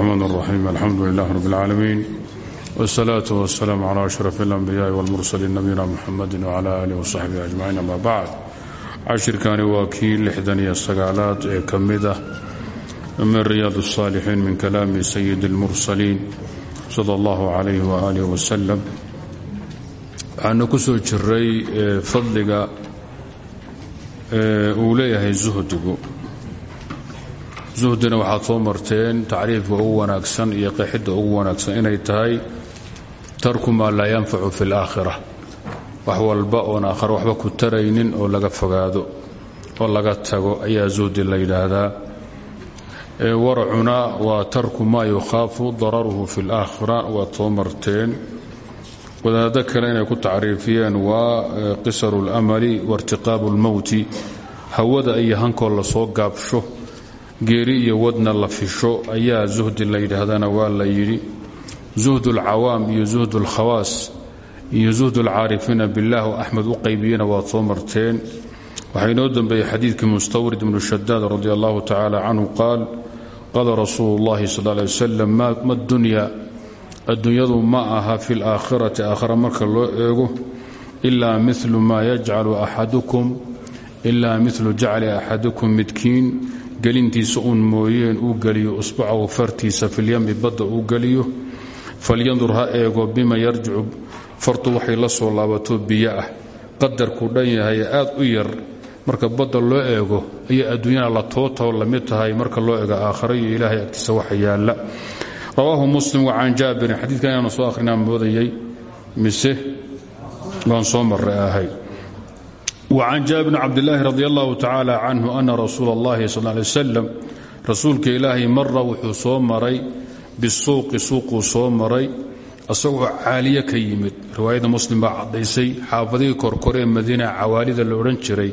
الرحمن الرحيم الحمد لله رب العالمين والصلاة والسلام على أشرف الأنبياء والمرسلين نبينا محمد وعلى آله وصحبه أجمعين أما بعد cashirkani waa kii lixdan iyo sagaalaad ee ka mid ah min riyaad الصاalixiin min kalaami sayid اlmursaliin salى اllahu عalayh وaalih wasalam waxaanu ku soo jiray fadliga uu leeyahay zuhdigu zuhdina waxaad soo marteen tacriifka ugu wanaagsan iyo qeexidda ugu wanaagsan inay tahay tarku maa laa yanfacu fi اlaakhira wax walba oon aakhare waxba ku taraynin oo laga fogaado oo laga tago ayaa zuhdi la yidhaahdaa waracuna waa tarku maa yukhaafu dararuhu fi اlaakhira waad soo marteen wadaado kale inay ku tacriifiyeen waa qisaru اlamali wairtiqaabu اlmowti hawada iyo hankoo lasoo gaabsho geeri iyo wadna la fisho ayaa zuhdi la yidhaahdana waa la yidhi. Zuhdulcawaam iyo zuhdulkhawaas iyo zuhdulcaarifiina billahu axmed u qaybiyena waad soo marteen. Waxaa inoo dembeeyey xadiidkii mustawrid ibnu shadaad radi allahu tacaala canhu qaal qaala rasuulu llahi sal lay wasalam ma dunya adduunyadu ma aha fi laakhirati aakhira marka loo eego ilaa milu ma yajcalu axadukum ilaa milu jacli axadukum midkiin gelintiisa uun mooyeen uu geliyo usbacahu fartiisa filyami badda uu geliyo falyandur ha eego bima yarjicu fartu waxay la soo laabato biyo ah. Qadarku dhan yahay aad u yar marka badda loo eego ayay adduunyada la tootao la mid tahay marka loo eego aakhare iyo ilaahay agtiisa waxa yaalla. Rawaahu muslim wa can jaabirin xadiidkan inaanu soo akhrinaa moodayay mise waan soo marray ahay وcan jaabir bn cabdilaahi radi allahu tacaala canhu ana rasuula اllahi sal lay wslam rasuulka ilaahay mara wuxuu soo maray bisuuqi suuquu soo maray asagoo caaliye ka yimid. Riwaayadda muslim baa caddaysay xaafadihii korkoree madiina cawaalida la odhan jiray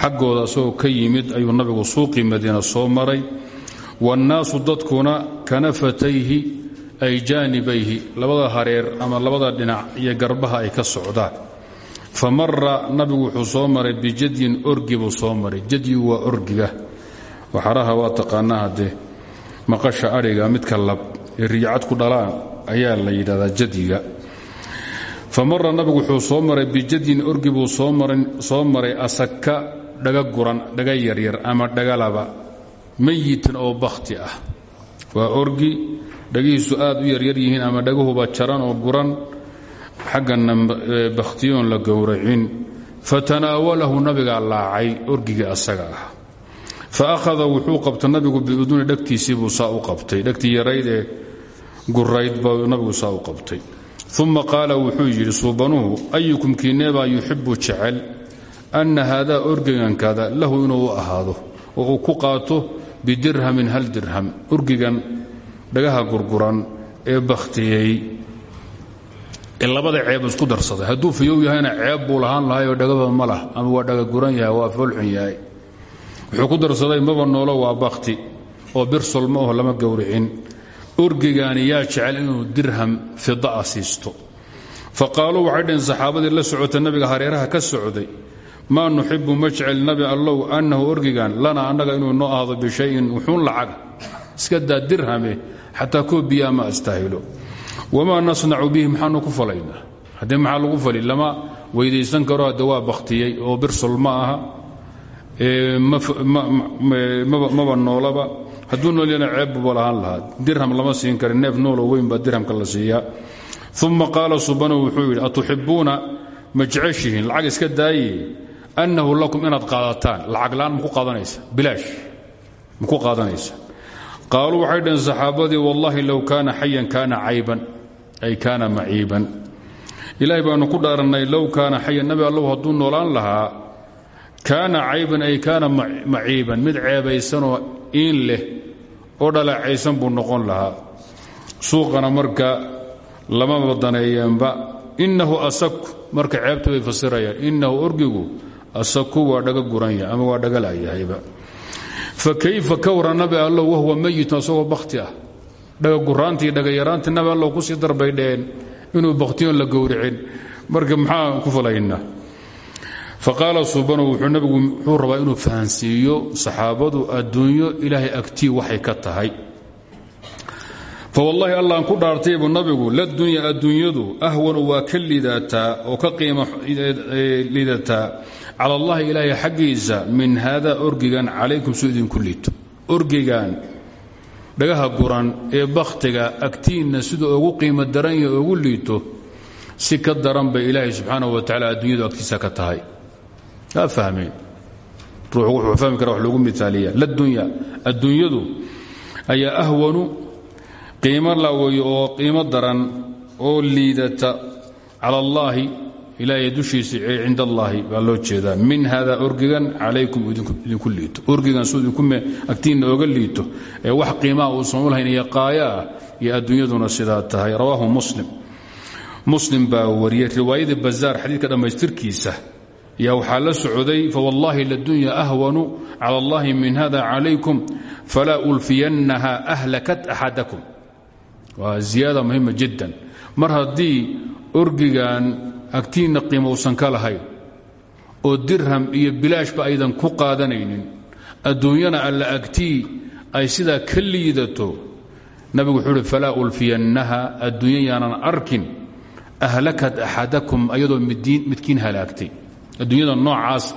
xaggooda asagoo ka yimid ayuu nabigu suuqii madiina soo maray. Waannaasu dadkuna kanafatayhi ay jaanibayhi labada hareer ama labada dhinac iyo garbaha ay ka socdaan famara nabigu wuxuu soo maray bijadyin orgi buu soo maray. Jadyigu waa orgiga. Waxaraha waa taqaanaa haddee. Maqasha adhiga midka lab ee ku dhalaan ayaa la yidhahdaa jadyiga. Famara nabigu wuxuu soo maray bijadyin orgi buu soo maray asaka dhaga guran dhaga yaryar ama dhagalaba mayitan oo bakhti ah. Waa orgi dhagihiisu aad u yaryar yihiin ama dhagahuba jaran oo guran xaggana bakhtiyoon la gowracin fatanaawalahu nabigaa laacay orgigii asaga ah. Fa akhada wuxuu qabta nabigu biuduni dhegtiisiibuu saa u qabtay. Dhegtii yarayd ee gurayd buu nabigu saa u qabtay. Uma qaala wuxuu yidhi suubanuhu ayukum kiineebaa yuxibu jecel anna haadaa orgigankada lahu inuu u ahaado. Oo uu ku qaato bidirhamin hal dirham. Orgigan dhagaha gurguran ee bakhtiyey labada ceeb isku darsaday. Hadduu fiyow yahayna ceeb buu lahaan lahay oo dhagaba ma ama waa dhaga guran yahay waa foolxun yahay. Wuxuu ku darsaday maba noolo waa bakhti. Oo birsol ma aho lama gowricin. Orgigaani yaa jecel inuu dirham fidaa siisto. Fa qaaluu waxay dhaheen la socota nabiga hareeraha ka socday. Maa nuxibu ma jecel nabi allow annahu orgigan lana annaga inuu noo ahdo bishayin wuxuun lacaga. Iska daa dirhame xataa koo biyaa ma astaahilo wamaa nasnacu bihi maxaanu ku falaynaa haddee maxaa lagu fali lama weydaysan karo hadde waa bakhtiyey oo birsol ma aha maba noolaba hadduu nool yana ceebbuba lahaan lahaa dirham lama siin kara neef nooloo weyn baa dirhamka la siiyaa uma qaala subanow wuxuu yidhi atuxibuuna ma jeceshihiin lacag iska daaye annahu lakum inaad qaadataan lacag la'aan maku qaadanaysa bilaash maku qaadanaysa qaaluu waxay dhaheen saxaabadii wallahi low kaana xayan kaana cayban. Ay kaana maciiban. Ilaahay baanu ku dhaarannay low kaana xayan nabi allow hadduu noolaan lahaa kaana cayban ay kaana maciiban. Mid ceebaysanoo iin leh oo dhaleecaysan buu noqon lahaa. Suuqana marka lama badaneeyeenba innahu asaku marka ceebta bay fasirayaan innahu orgigu asaku waa dhaga guranya ama waa dhagala'yahayba fa kayfa ka warra nabi allow wahuwa meyitun asagoo bakhti ah. Dhaga guraantii dhagayaraantii nabi allow ku sii darbay dheheen inuu bakhtiyoon la gowricin marka maxaa ku falaynaa? Faqaala subanu wuxuu nabigu wuxuu rabaa inuu fahansiiyo saxaabadu adduunyo ilaahay agtii waxay ka tahay. Fawallaahi allaan ku dhaartay buu nabigu ladunya adduunyadu ahwanu waa ka liidataa oo ka qiimo liidataa cala allahi ilaahay xaggiisa min haadaa orgigan calaykum suu idinku liito. Orgigan dhagaha guran ee bakhtiga agtiinna siduu ugu qiimo daran ya ugu liito si ka daran bay ilaahay subxaanahu wa tacala adduunyadu agtiisa ka tahay. Aa fahmeen? Ruuxu wuxuu fahmi kara wax loogu miaaliya ladunya adduunyadu ayaa ahwanu qiimo laweeye oo qiimo daran oo liidata cala allaahi ilaahay dushiisa cinda allaahi baa loo jeedaa. Min hada orgigan calaykum idinku liito. Orgigan idinku agtiinna oga liito. Ee wax qiimaha uusan u lahayn iyo qaaya ah adduunyaduna sidaa tahay. Rawaahu muslim. Muslim baa wariyey riwaayadii bazaar xadiidka dhammaystirkiisa. Yaa waxaa la socday fawallaahi ladunya ahwanu cala allahi min hada calaykum falaa ulfiyannaha ahlakat axadakum. Waa ziyaada muhima jiddan. Mar haddii orgigan agtiinna qiimo uusan ka lahayn oo dirham iyo bilaashba aydan ku qaadanaynin adduunyana alla agtii ay sidaa ka liidato. Nabigu wuxuu uhi falaa ulfiyannaha adduunya yaanan arkin ahlakat axadakum ayadoo midkiin halaagtay. Adduunyada noocaas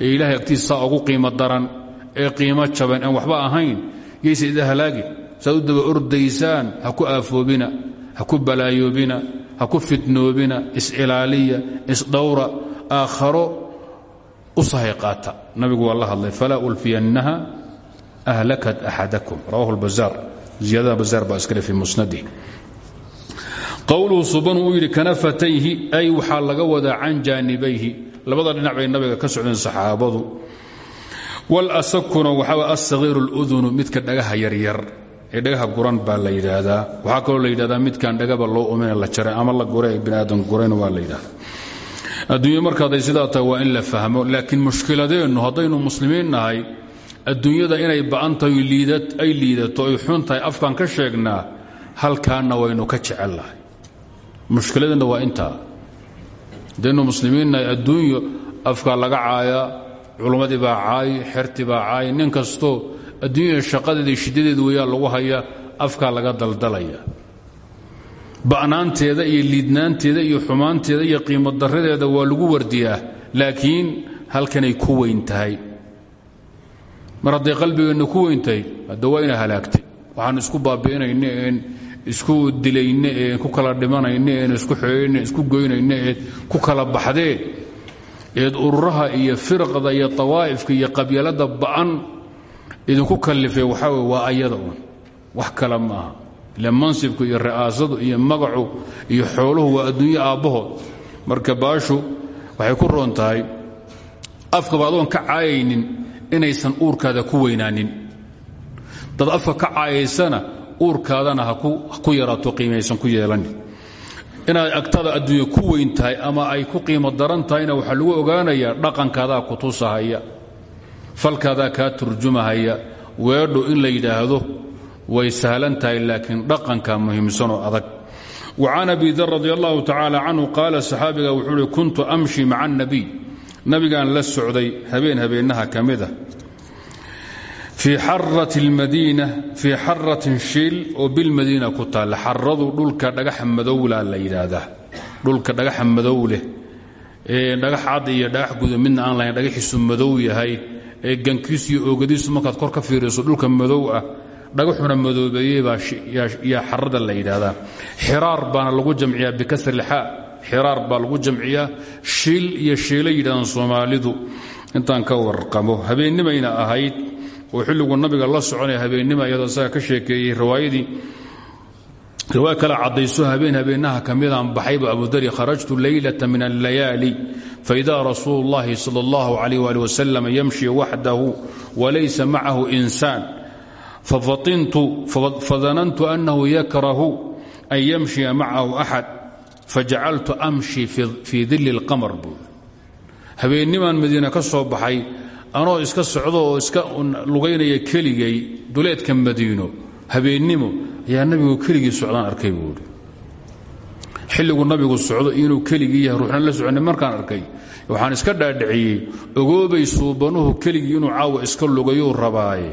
ee ilaahay agtiisa saa ugu qiimo daran ee qiimo jaban aan waxba ahayn yaysa ida halaagin saad u daba ordaysaan ha ku aafoobina ha ku balaayoobina ha ku fitnoobina is-ilaaliya isdhowra aakharo nabigu waa la hadlay falaa ahlakat axadakum. Rawahu lbazaar ziyadada bazaar baa iskale fii musnadihi qowluhu suban uu kanafatayhi ay waxaa laga wadaa can jaanibayhi labada dhinac nabiga ka socdeen saxaabadu. Walasakuna waxaa asahiiru اludunu midka dhagaha yaryar ee dhagaha guran baa la yidhaahdaa. Waxaa kaloo la yidhahdaa midkaan dhagaba loo umina la jaray ama la gure ee gurayna waa la yidhahda adduunyo markaaday sidaa tahay waa in la fahmo laakiin mushkiladeennu haddaynu muslimiin nahay adduunyada inay ba'an tahay ay liidato ay xun tahay afkaan ka sheegnaa halkaanna waynu ka jecel lahay mushkiladeenna waa intaa. Haddaynu muslimiin adduunyo afkaa laga caayaa culummadii baa caay xertii baa caay nin kastoo adduunyada shaqadeeda shiddadeeda weyaa lagu hayaa afkaa laga daldalaya. Ba'naanteeda iyo liidnaanteeda iyo xumaanteeda iyo qiimo darradeeda waa lagu wardiyaa laakiin halkanay ku weyn tahay. Mar hadday qalbigeenna ku weyn tahay hadda waa ina halaagtay. Waxaan isku baabi'inayna een isku dilayne een ku kala dhimanayne een isku xeeyne isku goynayne eed ku kala baxdeen eed ururaha iyo firqda iyo tawaa'ifka iyo qabyaalada ba'an idinku kallifay waxaa wey waa ayada un wax kale maaha. Ile mansibku iyo ri'aasadu iyo magacu iyo xooluhu waa adduunyo aabbahood. Marka baashu waxay ku roon tahay afkaba ka caayaynin inaysan uurkaada ku weynaanin. Dad afka ka caayaysana uurkaadana ha ku yaraato qiimaysan ku yeelanin inaad agtada adduunya ku weyn tahay ama ay ku qiimo daran tahayna waxaa lagu ogaanayaa dhaqankaadaa ku tusahaya falkaadaa kaa turjumahaya weedhu in la yidhaahdo way sahlan tahay laakiin dhaqanka muhiimsanoo adag. Wa can abi dar radi allahu tacaala canhu wuxuu uhi kuntu amshi maca annabiy nabigaan la socday habeen habeennaha ka mid ah. Fii xarati almadiina fii xaratin shiil oo bilmadiina ku taalla dhulka dhagaxa madowla la yidhaahdaa. Dhulka dhagaxa madow leh ee dhagax cad iyo dhagax guda aan lahayn dhagaxiisu madow yahay ee gankiisu iyo oogadiisu markaad kor ka fiiriso dhulka madow ah dhagaxuna madoobeeyey baa yaa xarada la yidhaahdaa. Xiraar baana lagu jamciyaa bikasri lxaa. Xiraar baa lagu jamciyaa shiil iyo shiilay yidhahdaan soomaalidu. Intaan ka warqamo habeennimayna ahayd. Oo xilligu nabiga la soconaya habeennima iyadoo isaga ka sheekeeyey riwaayadii. Riwaaya kale caddayso habeen habeennaha ka midaan baxaybu abudari kharajtu leylata min allayaali faida rasuulu اllahi sal اllahu alayh ali wasalam yamshi waxdahu walaysa macahu insaan fadanantu annahu yakrahu an yamshiya macahu axad fajacaltu amshi fii dili اlqamar buu habeennimaan madiina ka soo baxay anoo iska socdo oo iska lugaynaya keligay duleedka madiino habeennimo ayaa nabigu keligii socdaan arkay buui xilligu nabigu socdo inuu keligii yahay ruuxna la soconay markaan arkay waxaan iska dhaadhiciyey ogoobay suubanuhu keligii inuu caawa iska lugayuu rabaaye.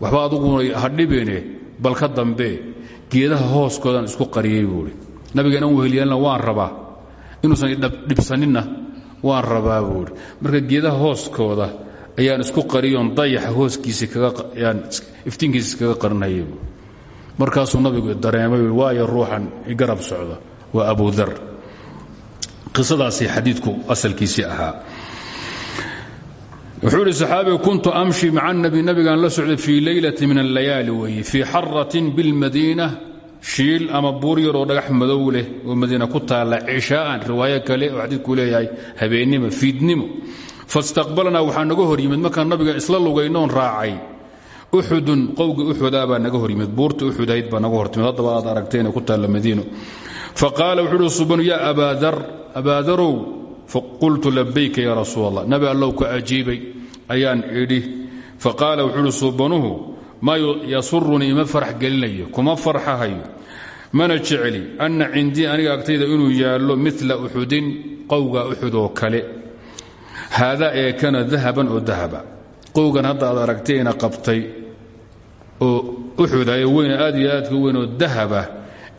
Waxba aduguna hadhibene bal ka dambe geedaha hooskoodaan isku qariyey buui nabiga inaan wehelyeelna waan rabaa inuusan dhibsaninna waan rabaa buui marka geedaha hooskooda ayaan isku qariyoon dayaxa hooskiisaan iftiinkiisa kaga qarinayay markaasuu nabigu dareemay waayo ruuxan igarab socda waa abudar qisadaasi xadiidku asalkiisii ahaa. Wuxuu ihi saxaabiga kuntu amshi maca nabi nabigaan la socday fii leylati min allayaali weeye fii xaratin bilmadiina shiil ama buur yaroo dhagax madow leh oo madiina ku taalla cishaa'an. Riwaayo kale oo xadiidku leeyahay habeennimo fiidnimo. Fastaqbalanaa waxaa naga hor yimid markaan nabiga isla lugaynoon raacay. Uxudun qowgii uxudaa baa hor yimid buurta uxudayd baa naga hortimid haddaba aad aragteen ku taalla madiino faqaala wuxuu uhi subanu yaa abaadar abaadarow faqultu labayka ya rasuul allah nabi allow ka ajiibay ayaan idhi. Faqaala wuxuu uhi subanuhu maa yasurunii ima farax gelinayo kuma farxahayo. Mana jecli anna cindii aniga agtayda inuu yaallo mila uxudin qowga uxud oo kale. Haadaa ee kana dahaban oo dahaba. Qowgan hadda aad aragtayna qabtay oo uxuda ee weyn aad iyo aadka weyn oo dahaba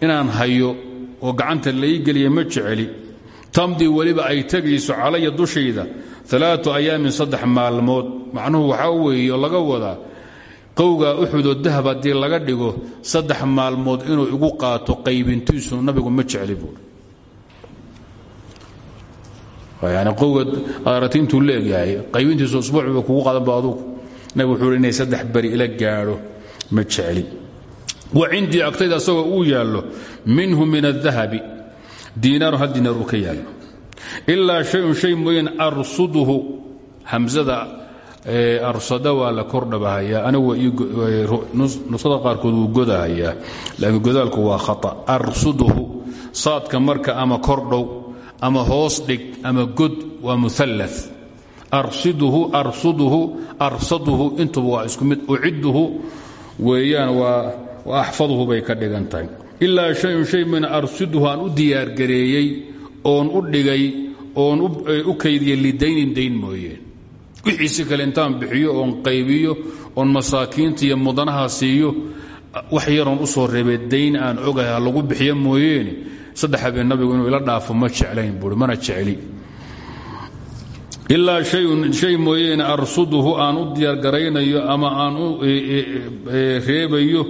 inaan hayo oo gacanta lai geliya ma jeceli. Tamdii weliba ay tegayso calaya dushayda alaau ayaamin saddex maalmood. Macnuhu waxaa weeye laga wadaa qowgaa uxudoo dahab haddii laga dhigo saddex maalmood inuu igu qaato qaybintiisu nabigu ma jecli buui yani qowga aarati intuu qaybintiisu usbuucba kugu qadanba adugu nabig wuxuu inay saddex beri ila gaadho ma jecli wa cindii agtayda asagoo uu yaallo minhu min adahabi diinaaru hal diinaar uu ka yaallo. Ilaa shayun shay mooyeen arsuduhu. Hamsada arsada waa la kordhabahayaa anigu nusada qaarkood wuu godahayaa. Laakiin godaalku waa khata. Arsuduhu saadka marka ama kordhow ama hoos dhig ama god waa mualla arsiduhu arsuduhu arsaduhu intuba waa isku mid. Ucidduhu weeyaan waa axfaduhu bay ka dhigan tahay ilaa shayun shay min arsiduhu aan u diyaargareeyey oon u dhigay oon u kaydiyey lidaynin dayn mooyeen wixiisi kale intaan bixiyo oon qaybiyo oon masaakiinta iyo mudanaha siiyo wax yaroon u soo reebay dayn aan ogahay ha lagu bixiyo mooyeene. Saddex habeen nabigu inuu ila dhaafo ma jeclayn buui mana jecli. Ilaa shay mooyeene arsuduhu aan u diyaargaraynayo ama aan u reebayo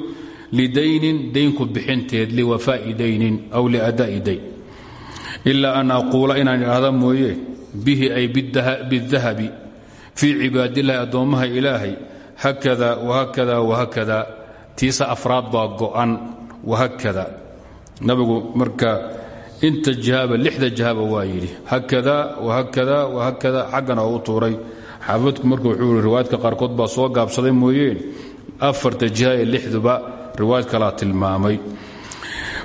lidaynin daynku bixinteed liwafaa'i daynin aw liadaa'i dayn. Ilaa an aquula inaan idhaahda mooye bihi ay bidahabi fii cibaadillahi addoommaha ilaahay hakada wahakada wahakada tiisa afraad baa go'an wahakada nabigu marka inta jihaba lixda jihaba waa yidhi hakada wahakada wahakada xaggana u tuuray. Xaafidku marka wuxuu yidhi riwaayadka qaarkood baa soo gaabsaday mooyeen. Afarta riwaayad kalaa tilmaamay.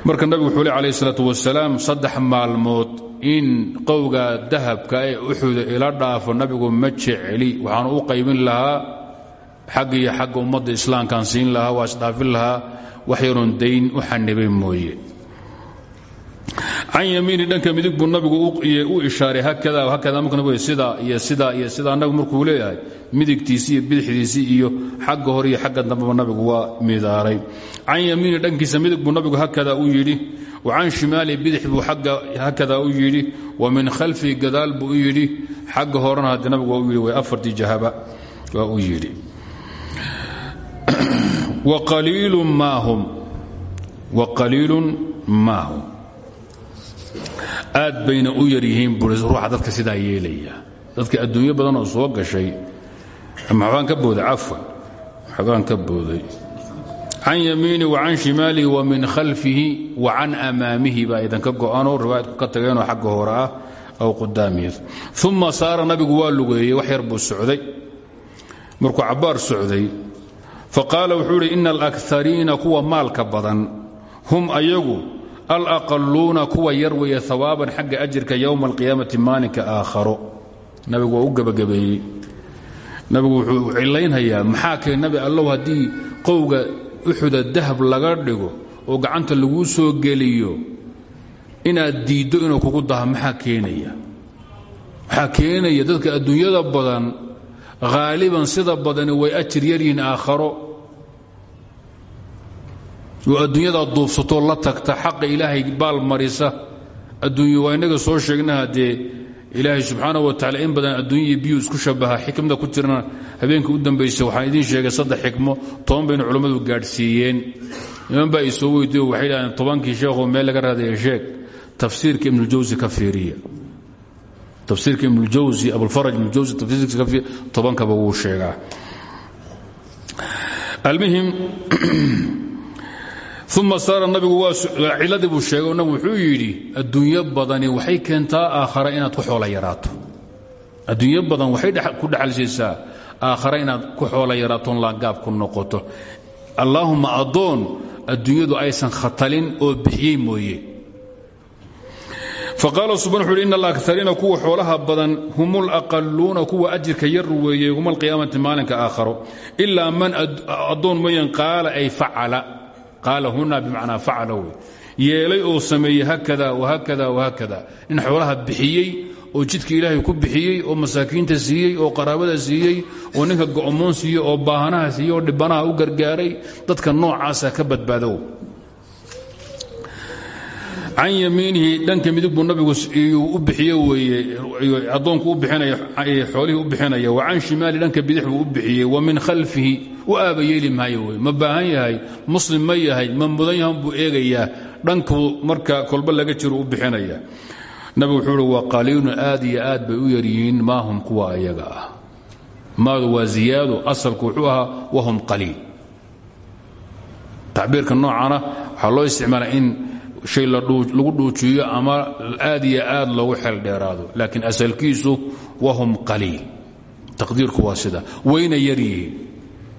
Marka nabigu wuxuu le calayh isalaatu wasalaam saddex maalmood in qowga dahabka ee uxuda ila dhaafo nabigu ma jeceli. Waxaanu u qaybin lahaa xagga iyo xagga ummadda islaamkaan siin lahaa waa isdhaafin lahaa wax yaroon dayn u xanibay mooye can yamiini dhanka midig buu nabigu u ishaaray hakada hakada marka sidaa iyo sidaa iyo sidaa nabigu markuu leeyahay midigtiisii iyo bidixdiisii iyo xagga hore iyo xagga dambeba nabigu waa midaaray. Can yamiini dhankiisa midig buu nabigu hakada u yidhi wa can shimaali bidix buu hakada u yidhi wa min khalfii gadaal buu u xagga horena haddii nabigu u yidhi way afartii jahaba waa u yidhi. Waqaliilun maahum aad bayna u yar yihiin bui ruuxa dadka sidaa yeelaya. Dadka adduunyo badan oo soo gashay maxbaan ka booday cafwan maxbaan ka booday. Can yamiini wa can shimaalihi wa min khalfihi wa can amaamihi baa idanka go'anoo riwaayadku ka tageenoo xagga hore ah aw qudaamihi uma saara nabigu waa lugeeyey wax yar buu socday. Markuu cabbaar socday faqaala wuxuu idhi ina alakariina kuwa maalka badan hum ayagu alaqaluuna kuwa yar weeye hawaaban xagga ajirka yowma alqiyaamati maalinka aakharo nabigu waa u gebagabeeyey nabigu wuxuu cilaynhayaa maxaa kee nabi allow haddii qowga uxuda dahab laga dhigo oo gacanta laguu soo geliyo inaad diiddo inuu kugu daha maxaa keenaya maxaa keenaya dadka adduunyada badan haaliban sida badani way ajir yaryihiin aakharo oo adduunyada duufsatoo la tagta xaqa ilaahay baal marisa. Adduunyo waa innaga soo sheegnaha dee ilaahay subxaana wa tacala in badan adduunyai biyu isku shabaha xikmada ku jirana habeenkii u dambaysa waxaan idiin sheegay saddex xikmo toban bayna culammadu gaadhsiiyeen. Niman baa isoo weydiiyo waxay dhahdeen tobankii sheekoo meel laga raadaya sheeg tafsiirka ibnuljawsi ka fiiriya. Tafsiirka ibnuljawsi abulfaraj ibnuljawsi tafsiirkiisa ka fiiriya tobankaba wuu sheegaa. Almuhim uma saara nabigu ciladii buu sheegay nabigu wuxuu yidhi adduunyo badani waxay keentaa aakhara inaad ku xoola yaraato. Adduunyo badan waxay ku dhaxalsiisaa aakhara inaad ku xoola yaraaton laangaab ku noqoto. Allaahumma addoon adduunyadu aysan khatalin oo bixiyey mooye. Faqaala subana wuxu uhi ina alakariina kuwa xoolaha badan hum laqaluuna kuwa ajirka yar weeye yowma alqiyaamati maalinka aakharo. Ilaa man addoon mooyan qaala ay facala qaala huna bimacnaa facala wey. Yeelay oo sameeyey hakada wahakada wahakada nin xoolaha bixiyey oo jidka ilaahay ku bixiyey oo masaakiinta siiyey oo qaraabada siiyey oo ninka go'moon siiyey oo baahanaha siiyey oo dhibanaha u gargaaray dadka noocaasa ka badbaadow can yamiinihi dhanka midig buu nabigu u bixiye weeye addoonku u bixinaya xoolihii u bixinaya wa can shimaali dhanka bidix u bixiyey wa min khalfihi u aaba maayo wey ma baahan yahay muslim ma yahay ma mudan yahan buu marka kolba laga jiro u bixinaya. Nabigu wuxuu wa qaliilun aad aad bay u yaryihiin maa hum kuwa ayaga ah. Maadu waa ziyaado asalku wuxuu ahaa wahum qaliil. Tacbiirka noocana waxaa loo isticmaala in shay lagu dhuujiyo ama aad iyo aad loogu xeeldheeraado laakiin asalkiisu wahum qaliil. Taqdiirku waa sida wayna yar yihiin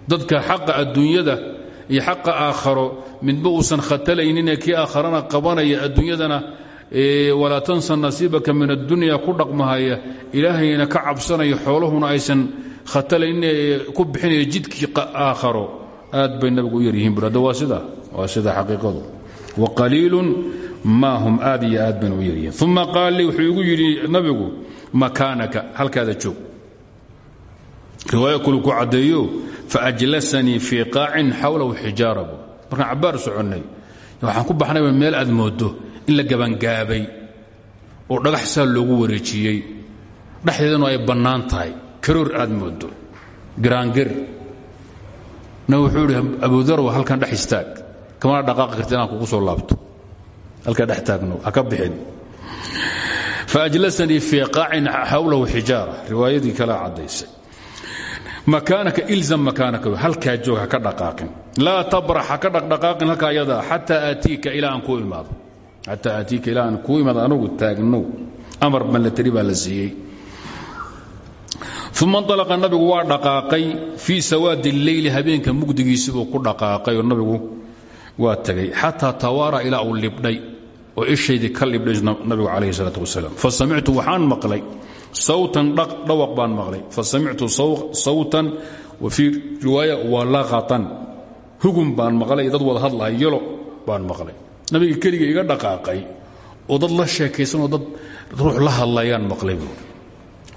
dadka xaqa adduunyada iyo xaqa aakharo midba uusan khatalayninee kii aakharana qabanaya adduunyadana walaa tansa nasiibaka min addunya ku dhaqmahaya ilaahayna ka cabsanaya xoolahuna aysan khatalaynin ku bixinaya jidkii aakharo. Aad bay nabigu u yaryihiin waa sida waa sida xaqiiqadu waqaliilun maa hum aad iyo aad bayna u yaryihiin uma qaal lii wuxuu igu yidhi nabigu makaanaka halkaada joog riwaaya kulu ku caddeeyo faajlasanii fii qaacin xawlahu waxaan ku baxnayba meel aad moodo in la gabangaabay oo dhagax saa loogu wareejiyey. Dhexdeedanu ay bannaan karoor aad moodo giraangir. Na wuxuu idhi abudarw halkan dhex kamana dhaqaaqi karti kugu soo laabto. Halkaa dhex taagno ha ka bixin. Faajlasanii fii qaacin xawlahu xijaara riwaayadii kale caddaysay. Makaanaka ilzam makaanaka halkaa joog ka dhaqaaqin. Laa tabrax ka dhaqdhaqaaqin halkaa ayadaa xataa aatiika ilaa aan kuu imaado. Xataa aatiika ilaa aan kuu imaado anugu taagnow. Amar mallatari baa la siiyey. Uma alaqa nabigu waa dhaqaaqay fii sawaadi leyli habeenka mugdigiisibuu ku dhaqaaqay oo waa tagay xataa tawaara ilaa uu libdhay oo ishaydii ka libdhay nabigu calayhi salaat wasalaam. Fa samictu waxaan maqlay. Sawtan dhawaq baan maqlay. Fa samictu sawtan wa fii riwaaya walaqatan hugun baan maqlay dad wada hadlahay yalo maqlay. Nabiga keliga iga dhaqaaqay oo dad la sheekaysanoo dad ruux la hadlayaan maqlay buui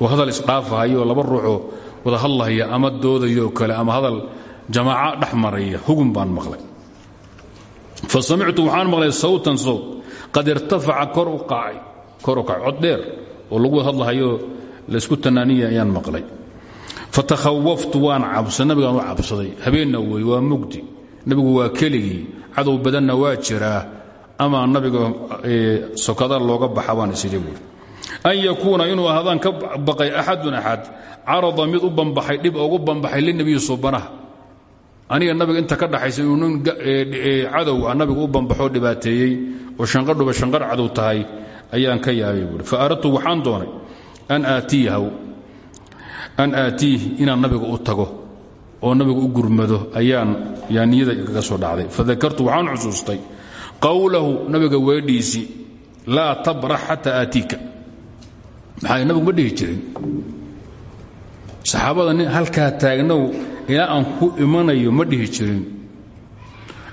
oo hadal isdhaafahayo laba ruuxoo wada hadlahaya ama doodayoo kale ama hadal jamaaca dhex hugun baan maqlay fa samictu waxaan maqlay sawtan sawt qad irtafaca kor u kacay. Oo lagu hadlahayo laysku tanaaniya ayaan maqlay. Fatakhawaftu waan cabsa nabigaan u cabsaday. Habeenna wey waa mugdi. Nebigu waa keligii. Cadow badanna waa jiraa ama nabiga sokada looga baxa baan isidhi buuri an yakuuna inuu ka baqay axadun axad carada mid u bambaxay dhib ugu bambaxay linabiyi subanaha aniga nabiga inta ka dhaxaysa inuu nin cadow ah nabiga u bambaxoo dhibaateeyey oo shanqadhuba shanqar cadow tahay ayaan ka yaabay buuri fa aradtu waxaan doonay an aatiih inaan nabiga u tago oo nabiga u gurmado ayaan yaa niyada kaga soo dhacday. Fadakartu waxaan xusuustay qowlahu nabiga weedhiisii laa tabrax xataa aatiika. Maxaa nabigu ma dhihi jirin? Saxaabada nin halkaa ilaa aan ku imanayo ma dhihi jirin.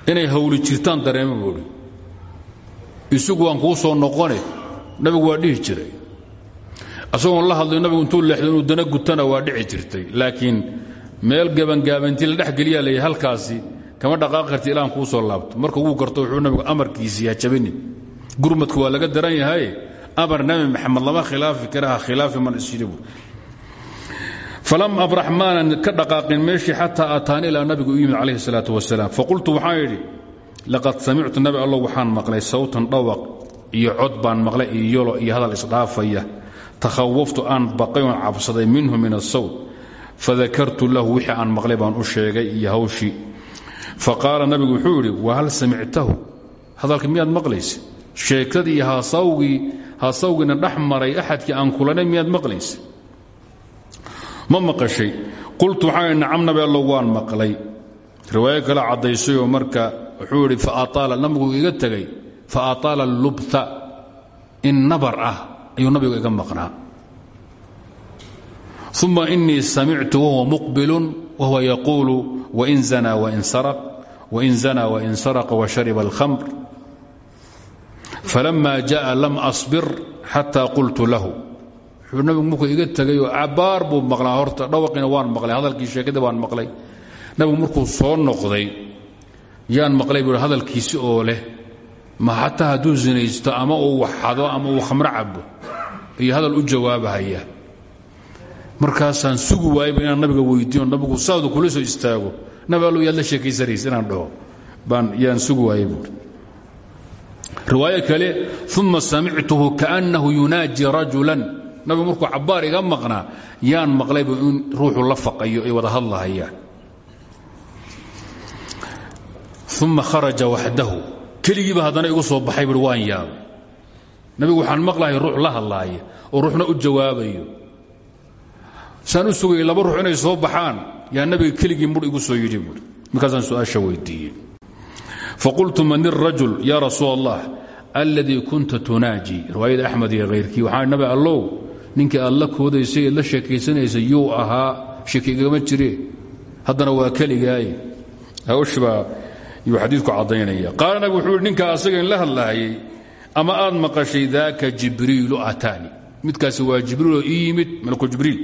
Inay hawli jirtaan dareema buuhi isugu waan kuu soo noqone nabigu waa dhihi jiray. Asagoon la hadlayo nabigu intuu leexdo inuu dana gutana waa dhici jirtay. Laakiin meel gabangaabantii la dhex geliyaa leeyahy halkaasi kama dhaqaaqi karti ilaan kuu soo laabto. Marka wuu garto wuxuu nabigu amarkiisii ha jabinin gurmadku waa laga daran yahay. Amar nabi maxamed lama khilaafi kara ha man isyidhi falam abrax maanan ka dhaqaaqin meeshii xataa aataani ilaa nabigu u yimid calayhi salaatu wasalaam faqultu waxaan idhi laqad samictu nabi allow waxaan maqlay sawtan dhawaq iyo cod baan maqlay iyo yolo iyo hadal isdhaafaya takhawaftu aan baqay oon cabsaday minhu min asawt fadakartu lahu wixii aan maqlay baan u sheegay iyo hawshii faqaala nabigu wuxuu yidhi wahal samictahu hadalka miyaad maqlaysa sheekadii iyo haasawgii haasawgiina maray axadkii aan kulanay miyaad maqlaysa ma maqashay? Qultu waxaan nacam nabi allow waan maqlay. Riwaayo kale caddaysayoo marka wuxuu yidhi faaaala nabigu iga tegay fa ataala lubta in nabar ah ayuu nabigu iga maqnaa. Uma inii samictu wahuwa muqbilun wahuwa yaquulu wain zanaa wain saraq wain zanaa wain saraqa washariba alkhamr. Falama jaءa lam asbir xata qultu lahu wuxuu nabigu markuu iga tegayoo cabaar buu maqlaa horta. Dhawaqiina waan maqlay hadalkii sheekadii baan maqlay. Nabigu markuu soo noqday. Yaan maqlay buu hadalkiisi oo leh ma xataa hadduu sinaysto ama uu waxado ama uu khamro cabo iyo hadal u jawaabahaya. Markaasaan sugi waayba inaan nabiga weydiino nabigu saadu kula soo istaago. Nabi allow yaad la inaan dhaho. Baan yaan sugi waayey buuri riwaayo kale uma samictuhu kaannahu yunaaji nabigu markuu cabbaar iga maqnaa yaan maqlayba in ruuxu la faqayo ay wada hadlahayaan. Uma kharaja waxdahu keligiiba haddana igu soo baxay buui waan yaabay. Nabigu waxaan maqlahay ruux la hadlaaya oo ruuxna u jawaabayo. Saan u sugayay laba ruux inay soo baxaan yaa nabiga keligii mudh igu soo yidhi buui markaasaan su'aasha weydiiyey. Faqultu man irajul ya rasuul allah alladii kunta tunaaji? Riwaayada axmed iyo hayrkii waxaan nabi allow ninkii aad la koodaysay eed la sheekaysanaysay yuu ahaa sheki igama jire. Haddana waa keligaaye hawshibaa yuu xadiidku caddaynaya. Qaala nabig wuxuu yidhi ninkaa la hadlaayay ama aad maqashay daaka jibriilu ataani? Midkaasi waa jibriiloo ii yimid malku jibriil.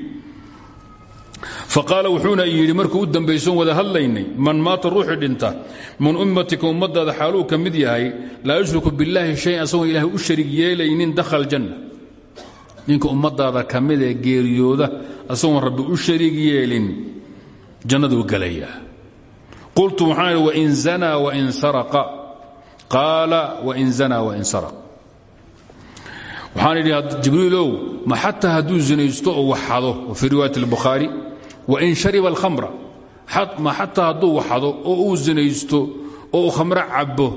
Faqaala wuxuuna yidhi markuu u dambaysoon wada hadlaynay man maata ruuxii dhinta min ummatika ummadaada xaaluu mid yahay laa yushriku billaahi shayan asagoon ilaahay u yeelaynin dakhala janna ninka ummadaada ka mid ee geeriyooda asagoon rabbi u sharig yeelin jannaduu gelayaa qultu waxaan idhi wain zanaa wain saraqa. Qaala wain zanaa wain saraq. Waxaan idhi jibriilow ma xataa hadduu zinaysto oo waxado fii riwaayat albukhaari. Wain shariba alkhamra ma xataa hadduu waxado oo uu zinaysto oo uu khamro cabbo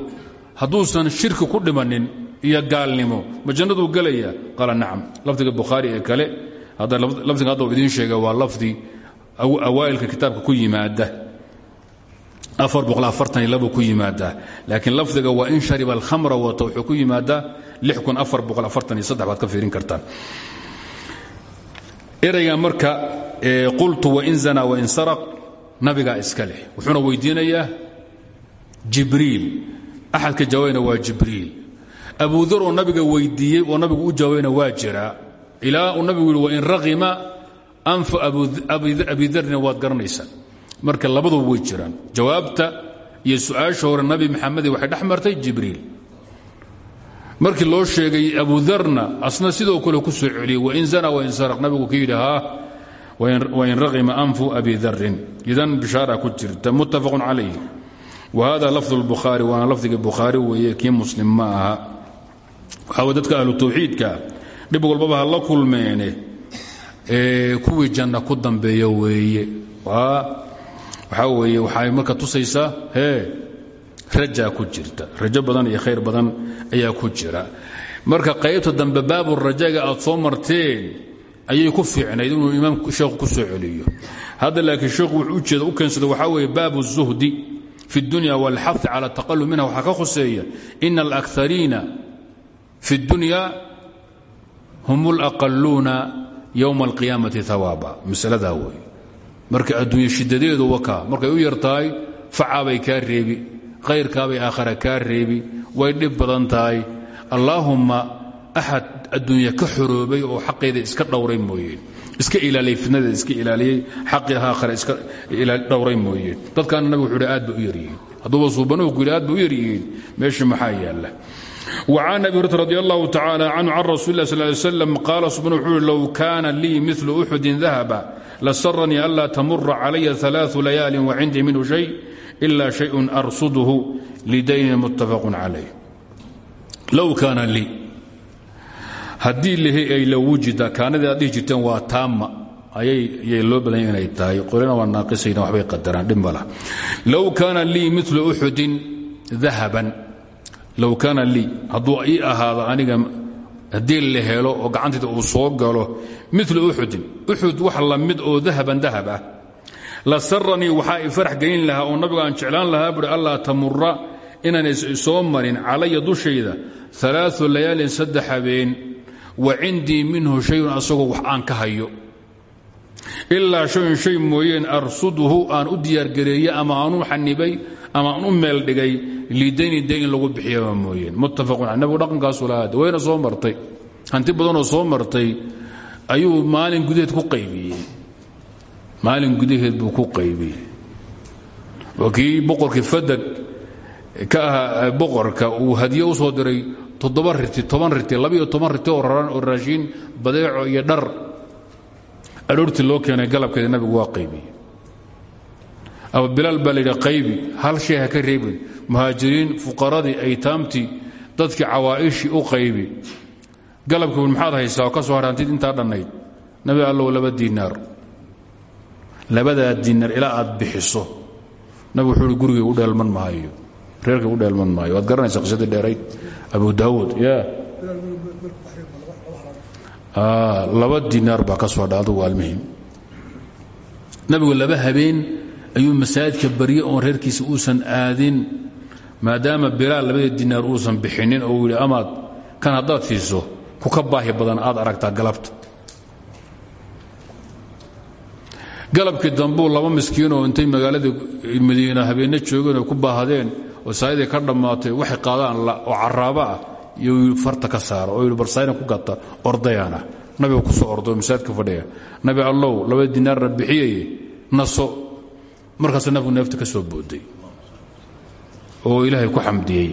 hadduusan shirki ku dhimanin iyo gaalnimo. Ma jannaduu gelaya qaala nacam. Lafdiga bukhaari ee kale lafdiga hadda idiin sheega waa lafdi awaa'ilka kitaabka ku yimaada. Ku yimaadaa laakiin lafdiga waa in shariba alkhamra wato wuxuu ku yimaadaa baad ka fiirin kartaan. Erayga marka qultu wain zanaa wain saraq nabigaa iska leh. Wuxuuna weydiinayaa jibriil. Axadka jawaabayna waa jibriil abudar oo nabiga weydiiyey oo nabigu u jawaabayna waa jiraa ilaa uu nabigu yihi wain raqima anfu abidarina waad garanaysaa. Marka labaduba way jiraan. Jawaabta iyo su'aasha hore nabi maxamedi waxay dhex jibriil. Markii loo sheegay abudarna asna sidoo kale ku soo celiyey wain zana wain saraq. Nabigu ka yidhi haa raqima anfu abi darin idan bishaara ku jirta muttafaqun calayh wa hada lafdu lbukhaari waana lafdiga bukhaari weeye kii aha waxaa dadka ahlu tawxiidka dhib walbaba ha la kulmeene kuwii janna ku dambeeya weeye waxaa weeye waxay marka tusaysaa hee rajaa ku jirta rajo badan iyo khayr badan ayaa ku jira marka qaybta dambe baabu rajaga aad soo marteen ayay ku fiicnayd inuu imaamku sheekhu ku soo celiyo hadda laakiin sheekhu wuxuu ujeeda u keensada waxaa weeye baabu الzuhdi fi اdunya wاlxahi cala taqalub minha waxaa ka khuseeya ina alakariina fi اdunya hum اlaqaluuna ywma اlqiyaamati hawaaba masaladaa weeye marka adduunye shidadeedu wakaa markay u yartahay facaabay kaa reebi khayrkaabay aakhara kaa reebi way dhib badan tahay allaahumma axad adduunya ka xoroobay oo xaqeeda iska dhowray mooyeen iska ilaaliyey fitnadeeda iska ilaaliyey xaqii aakhara iska dhowray mooyeen dadkaana nabig wuxuu hi aad bay u yaryihiin hadduuba suubanuhu ku yidhi aad ba u yaryihiin meesha maxaa yaalla وcan abi hurata radi allahu tacaala canhu can rasuul lah sal ly slam qaala subxana wuxuu uhi low kaana lii milu uxudin dahaba lasaranii anla tamura calaya aaau layaali wacindii minhu shay ila shayun arsudhu lidayni muttafaqu calayh. Low kaana lii. Haddii lihi ay la wujida kaanadii aad dhihi jirteen waa taamma ayay loo badanya inay tahay. Qolina waa naaqisayn waxbay qadaraan dhib ma lah low kaana lii milu uxudin dahaban low kaana lii hadduu ii ahaado aniga haddii la helo oo gacantayda uu soo galo milu uxudin uxud wax la mid oo dahaban dahab ah. La saranii waxaa i farax gelin lahaa oo nabigu aan jeclaan lahaa buhi allaa tamura inaan soo marin calaya dushayda alaau layaalin saddex habeen wa cindii minhu shayun asagoo wax aan ka hayo. Ilaa shayun shay mooyeen arsuduhu aan u diyaargareeye ama aan u xanibay ama aan u meel dhigay lidayni dayn lagu bixiyaba mooyeen. Muttafaqun nabigu dhaqankaasu lahaad wayna soo martay. Hanti badanoo soo martay ayuu maalin gudaheed ku qaybiyey. Maalin gudaheed buu ku qaybiyey. Oo kii boqorkii ka ahaa boqorka uu hadiye u soo diray toddoba riti toban riti labaiyo toban riti oo raran oo raashiin badeeco iyo dhar. Aroortii loo keenay galabkeeda nabigu waa qaybiyey abu bilaal baa layidhi qaybi hal shay ha ka reebin. Muhaajiriin fuqaradii aytaamtii dadkii cawaa'ishii u qaybi. Galabkii maxaad haysaa oo ka soo harhantid intaa dhannayd. Nabi allow laba diinaar. Labadaa diinaar ilaa aad bixiso. Nabigu wuxuu uhi u dheelman maayo. Reerkay u dheelman maayo. Waad garanaysa qisadii dheerayd? Abu daawuud ya laba dinaar baa ka soo dhaada waa almuhim nabigu laba habeen ayuu masaajidka barye oon reerkiisa uusan aadin maadaama bilaal labada dinaar uusan bixinin oo uu amaad kan haddaad siiso ku ka baahi badan aad aragtaa galabta. Galabkii dambuu laba miskiinoo intay magaalada madiina habeenno joogeen oo ku baahadeen oo saayadii ka dhammaatay waxay qaadaan oo caraaba ah iyo farta ka saara oo barsayna ku gata ordayaana. Nabiga ku soo ordo masaajidka fadhiya. Nabi allow laba dinaarna bixiyaye naso markaasuu nabigu neefta ka soo booday oo ilaahay ku xamdiyey.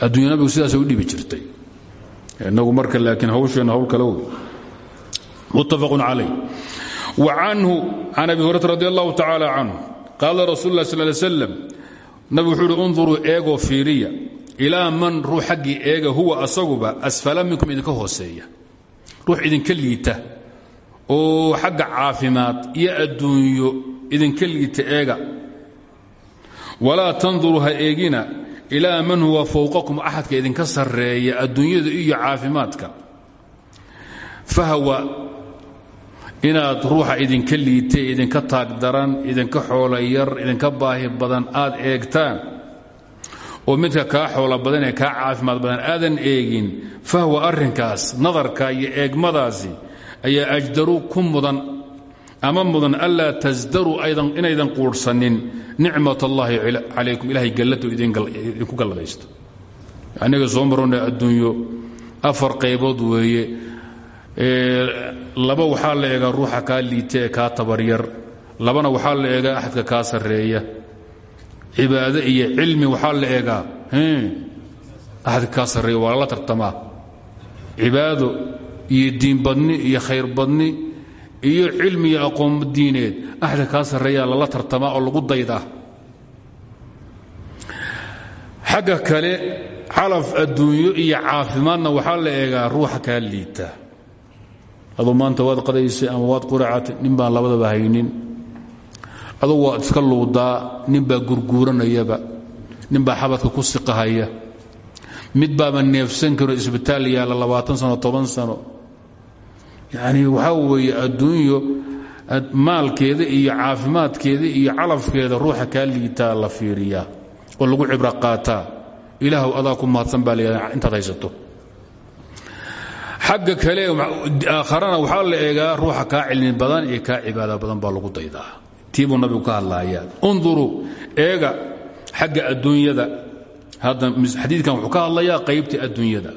Adduunya nabigu sidaasay u dhibi jirtay. Inagu marka laakiin hawsheenna hawl kale wey. Muttafaqun calayh. Wa canhu can abi hurayrata radi allahu tacaala canhu qaala rasuulu lah sal nabigu wuxuu uhi unduruu eegoo fiiriya man ruux xaggii huwa asaguba asfala minkum idinka hooseeya. Ruux idinka liita oo xagga caafimaad iyo adduunyo idinka liita eega. Walaa tanduruu ha eegina ilaa man huwa fowqakum axadka idinka sarreeya adduunyada iyo caafimaadka. Fahwa inaad ruuxa idinka liitay idinka taagdaran idinka xoola yar idinka baahi badan aad eegtaan oo midka kaa xoola badan ee kaa caafimaad badan aadan eegin fahwa arrinkaas nadarka iyo eegmadaasi ayaa ajdaru ku mudan ama mudan anlaa tasdaruu inaydan quudhsanin nicmat allaahi calaykum ilahay galladu idinku galladaysto aniga soo marona afar qaybood weeye. Laba waxaa la eegaa ruuxa kaa liita ee kaa tabaryar labana waxaa la eegaa axadka kaa sarreeya. Cibaado iyo cilmi waxaa la eegaa. Axadka kaa sarreeya waa lala tartamaa. Cibaado iyo diinbadni iyo khayrbadni iyo cilmi iyo aqoon diineed. Axadka kaa sarreeyaa lala tartamaa oo lagu daydaa xagga kale calaf adduunyo iyo caafimaadna waxaa la eegaa ruuxa kaa liita. Aduu maanta waad qadaysay ama waad quracatay nin baan labadaba haynin. Adugu waad iska luudaa nin baa gurguuranayaba. Nin xabadka ku siqahaya. Mid baaba neefsan karo isbitaal yaalla labaatan sano toban sano yacni waxaa weeye adduunyo maalkeeda iyo caafimaadkeeda iyo calafkeeda ruuxa kaa liitaa la fiiriyaa oo lagu cibro qaataa. Ilaahw adaa ku mahadsan baa layidhahda intaad haysato. Xagga kale aakharana waxaa la eegaa ruuxa kaa cilmi badan iyo kaa cibaada badan baa lagu daydaa. Tiibuu nabigu ka hadlaaya unduruu eega xagga adduunyada. Hadda xadiidkan wuxuu ka hadlayaa qaybta adduunyada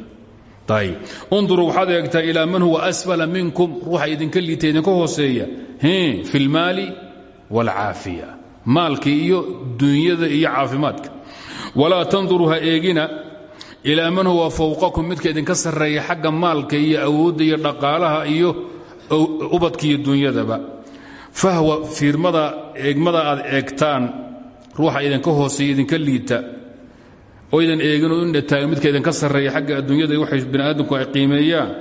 unduruu waxaad eegtaa ilaa man huwa asfala minkum ruuxa idinka liita idinka hooseeya. Fi lmaali waalcaafiya maalkii iyo dunyada iyo caafimaadka. Walaa tanduruu ha eegina ilaa man huwa fowqakum midka idinka sarreeya xagga maalka iyo awoodda iyo dhaqaalaha iyo ubadka iyo dunyadaba. Fahwa fiirmada eegmada aad eegtaan ruuxa idinka hooseeya idinka liita oo idan eegin oo indhataagan midka idinka sarreeya xagga adduunyada waxay bini aadamku ay qiimeeyaan.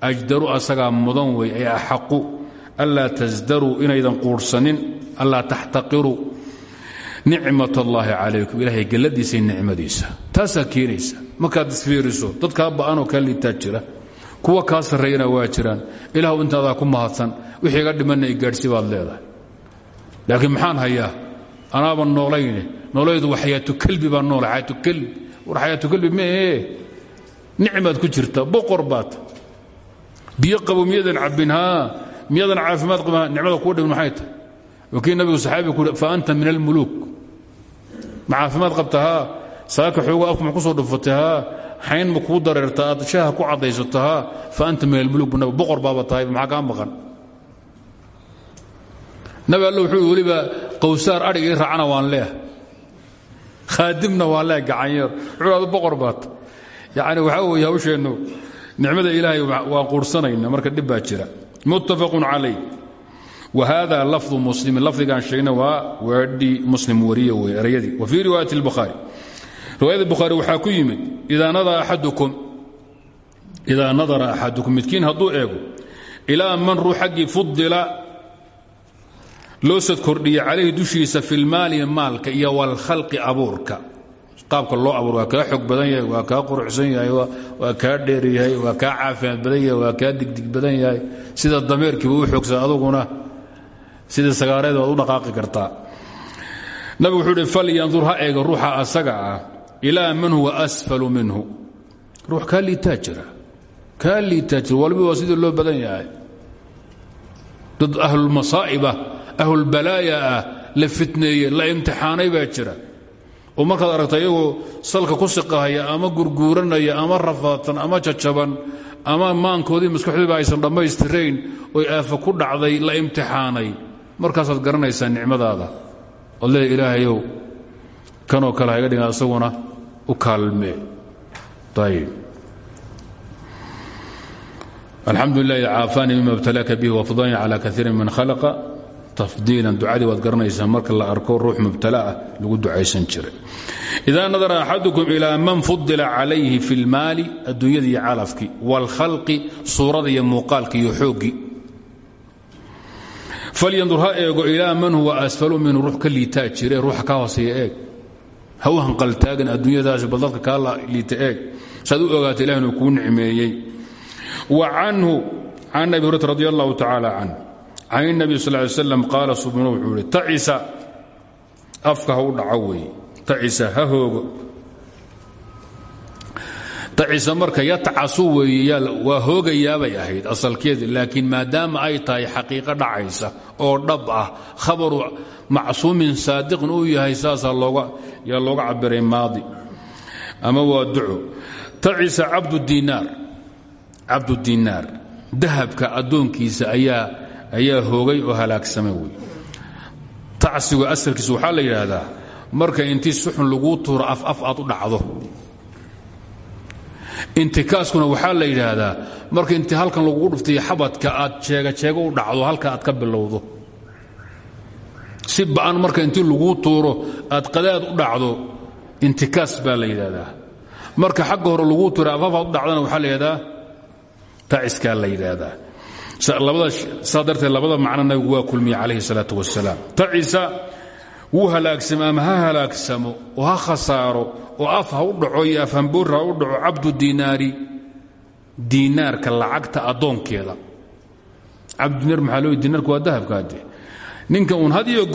Ajdaru asagaa mudan wey ay axaqu. Anlaa tasdaruu inaydan quurhsanin anlaa taxtaqiruu nicmat allaahi calaykum. Ilaahay galladiisay nicmadiisa. Taasaa keenaysa. Markaad isfiiriso dad kaa ba'anoo kuwa kaa sarreeyana waa jiraan. Ilaahu intaadaa ku mahadsan. Wixii iga dhimanna i gaadhsi baad leedahay. Laakiin maxaan hayaa? Anaaban noolayne noolaydu waa xayaatu kalbi baan noola xayaatu kalbi. War xayaatu kalbi mee nicmaad ku jirta boqor baad. Biyo qabo miyadan cabbin haa miyadan caafimaad qabin nicmada kuu dhimin maxay tahay? Oo kii nabigu saxaabiga ku fa anta min almuluuk. Ma caafimaad qabta haa saaka xoogo afku ma ku soo dhufatay haa xayn ma kuu dareerta aad shaaha ku caddaysato haa fa anta min almuluuk bu boqor baaba tahay maxaa kaa maqan? Nabi alle wuxuu weliba qowsaar adhig ii raacana waan leeh khaadimna waan leeh gacanyeer wuxuu adu boqor baata yacni waxaa weeye hawsheennu nicmada ilaahay waan quursanayna marka dhib baa jira. Muttafaqun calayh wa hada lafdu muslimin lafdigaan sheegna waa weedhii muslim wariye wey erayadii. Wa fii riwaayati اlbukhaari riwaayada bukhaari waxaa ku yimid idaa nadara axadukum midkiin hadduu eego ilaa man ruu xaggii fudila loo sad kordhiye calayhi dushiisa fi lmaali maalka iyo walkhalqi abuurka. Qaabka loo abuur waa kaa xog badan yahay waa kaa quruxsan yahay waa kaa dheer yahay waa kaa caafimaad badan yahay waa kaa digdig badan yahay. Sida dameerkiiba u xoogsan aduguna sida sagaareed u dhaqaaqi kartaa. Nabigu wuxuu uhi falyandur ha eega ruuxa asaga ah man huwa asfalu minhu. Ruux kaa liitaa jira kaa liitaa jira. Sidii loo badan yahay. Dad ahlulmasaa'ibah ahlulbalaaya ah la fitneeye la imtixaanay baa jira. Oo markaad aragta salka ku siqahaya ama gurguuranaya ama rafaadsan ama jajaban ama maankoodii maskaxdiiba aysan dhammaystirayn oy aafa ku dhacday la imtixaanay. Markaasaad garanaysaa nicmadaada. Ood leeda ilaahayow kanoo kale hayga dhigan asaguna u kaalmee ayb alxamdu lilah caafaanii mima btalaaka bihi wafdani cala kaiirin min khalaqa tafdiilan ducadii waad garanaysaa marka la arko ruux mubtala ah lagu ducaysan jiray. Idaa nadara axadukum ilaa man fudila calayhi fi lmaali adduunyada iyo calafkii wاlkhalqi suurada iyo muuqaalka iyo xooggii falyandur ha eego ilaa man huwa asfalu minhu ruux ka liitaa jire ruuxa ka hooseeya eeg. Ha u hanqaltaagan adduunyadaasi bal dadka kaa liita eeg. Saad u ogaata ilah inuu can الnabi sal ly slam qaala subnu wuxuu ihi tacisa afka ha u dhaco weeye. Tacisa ha hoogo. Tacisa marka hoogayaabay ahayd asalkeedi laakiin maadaama ay tahay xaqiiqo dhacaysa oo dhab ah khabaru macsuumin saadiqin uu yahay saasaa yaa looga cabiray maadi ama waa duco. Tacisa cabdudinaar cabdudinaar dahabka addoonkiisa ayaa ayaa hoogay oo halaagsamay wey. Tacsigu asalkiisa waxaa la yidhaahdaa marka intii suxun laguu tuuro afaf aad u dhacdo. Intikaaskuna waxaa la yidhaahdaa marka intii halkan lagugu dhuftay xabadka aad jeegajeego u dhacdo halka aad ka bilowdo. Si marka intii laguu tuuro aad qadaad u dhacdo intikaas baa la yidhaahdaa. Marka xagga hore laguu tuuro afaf aad u dhacdana waxaa la yidhahdaa taciskaa la yidhaahdaa saa darteed labada macno nabigu waa kulmiye calayhi salaatu wasalaam tacisa wuu halaagsamo ama ha halaagsamo oo ha khasaaro oo af ha u dhaco iyo afhamboor ha u dhaco cabdu diinaari diinaarka lacagta addoonkeeda. Cabdudinaar maxaa loo ninka uun had iyo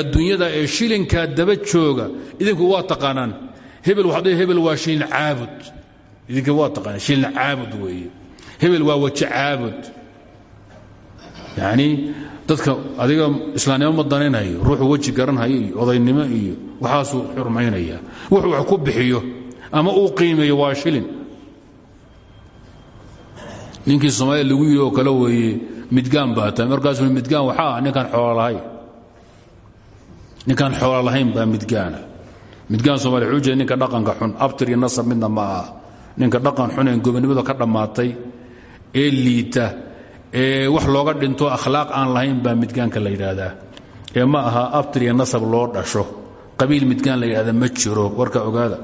adduunyada ee shilinkaa daba jooga idinku waa taqaanaan. Hebel waxaa hebel waa shilin caabud. Waa taqaanaan shilin caabud weeye. Hebel waa waji caabud yacni dadka adiga islaamnimo ma danaynayo ruuxuu weji garanhayo iyo odaynimo iyo waxaasuu xurmaynaya. Wuxuu wax ku bixiyo ama uu qiimeeyo waa shilin. Ninkii lagu yidhi oo weeye midgaan baa tahay. Markaasuu midgaan waxaa ah ninkaan xoola lahayn ninkaan midgaana. Midgaan somalia wuxuu ninka dhaqanka xun abtir iyo nasab midna ma aha. Ninka dhaqan xun ee gobonimada ka dhammaatay ee liita wax looga dhinto akhlaaq aan lahayn baa midgaanka la yidhaahdaa. Ee ma aha abtir iyo nasab loo dhasho. Qabiil midgaan la yidhahda ma jiro. Warka ogaada.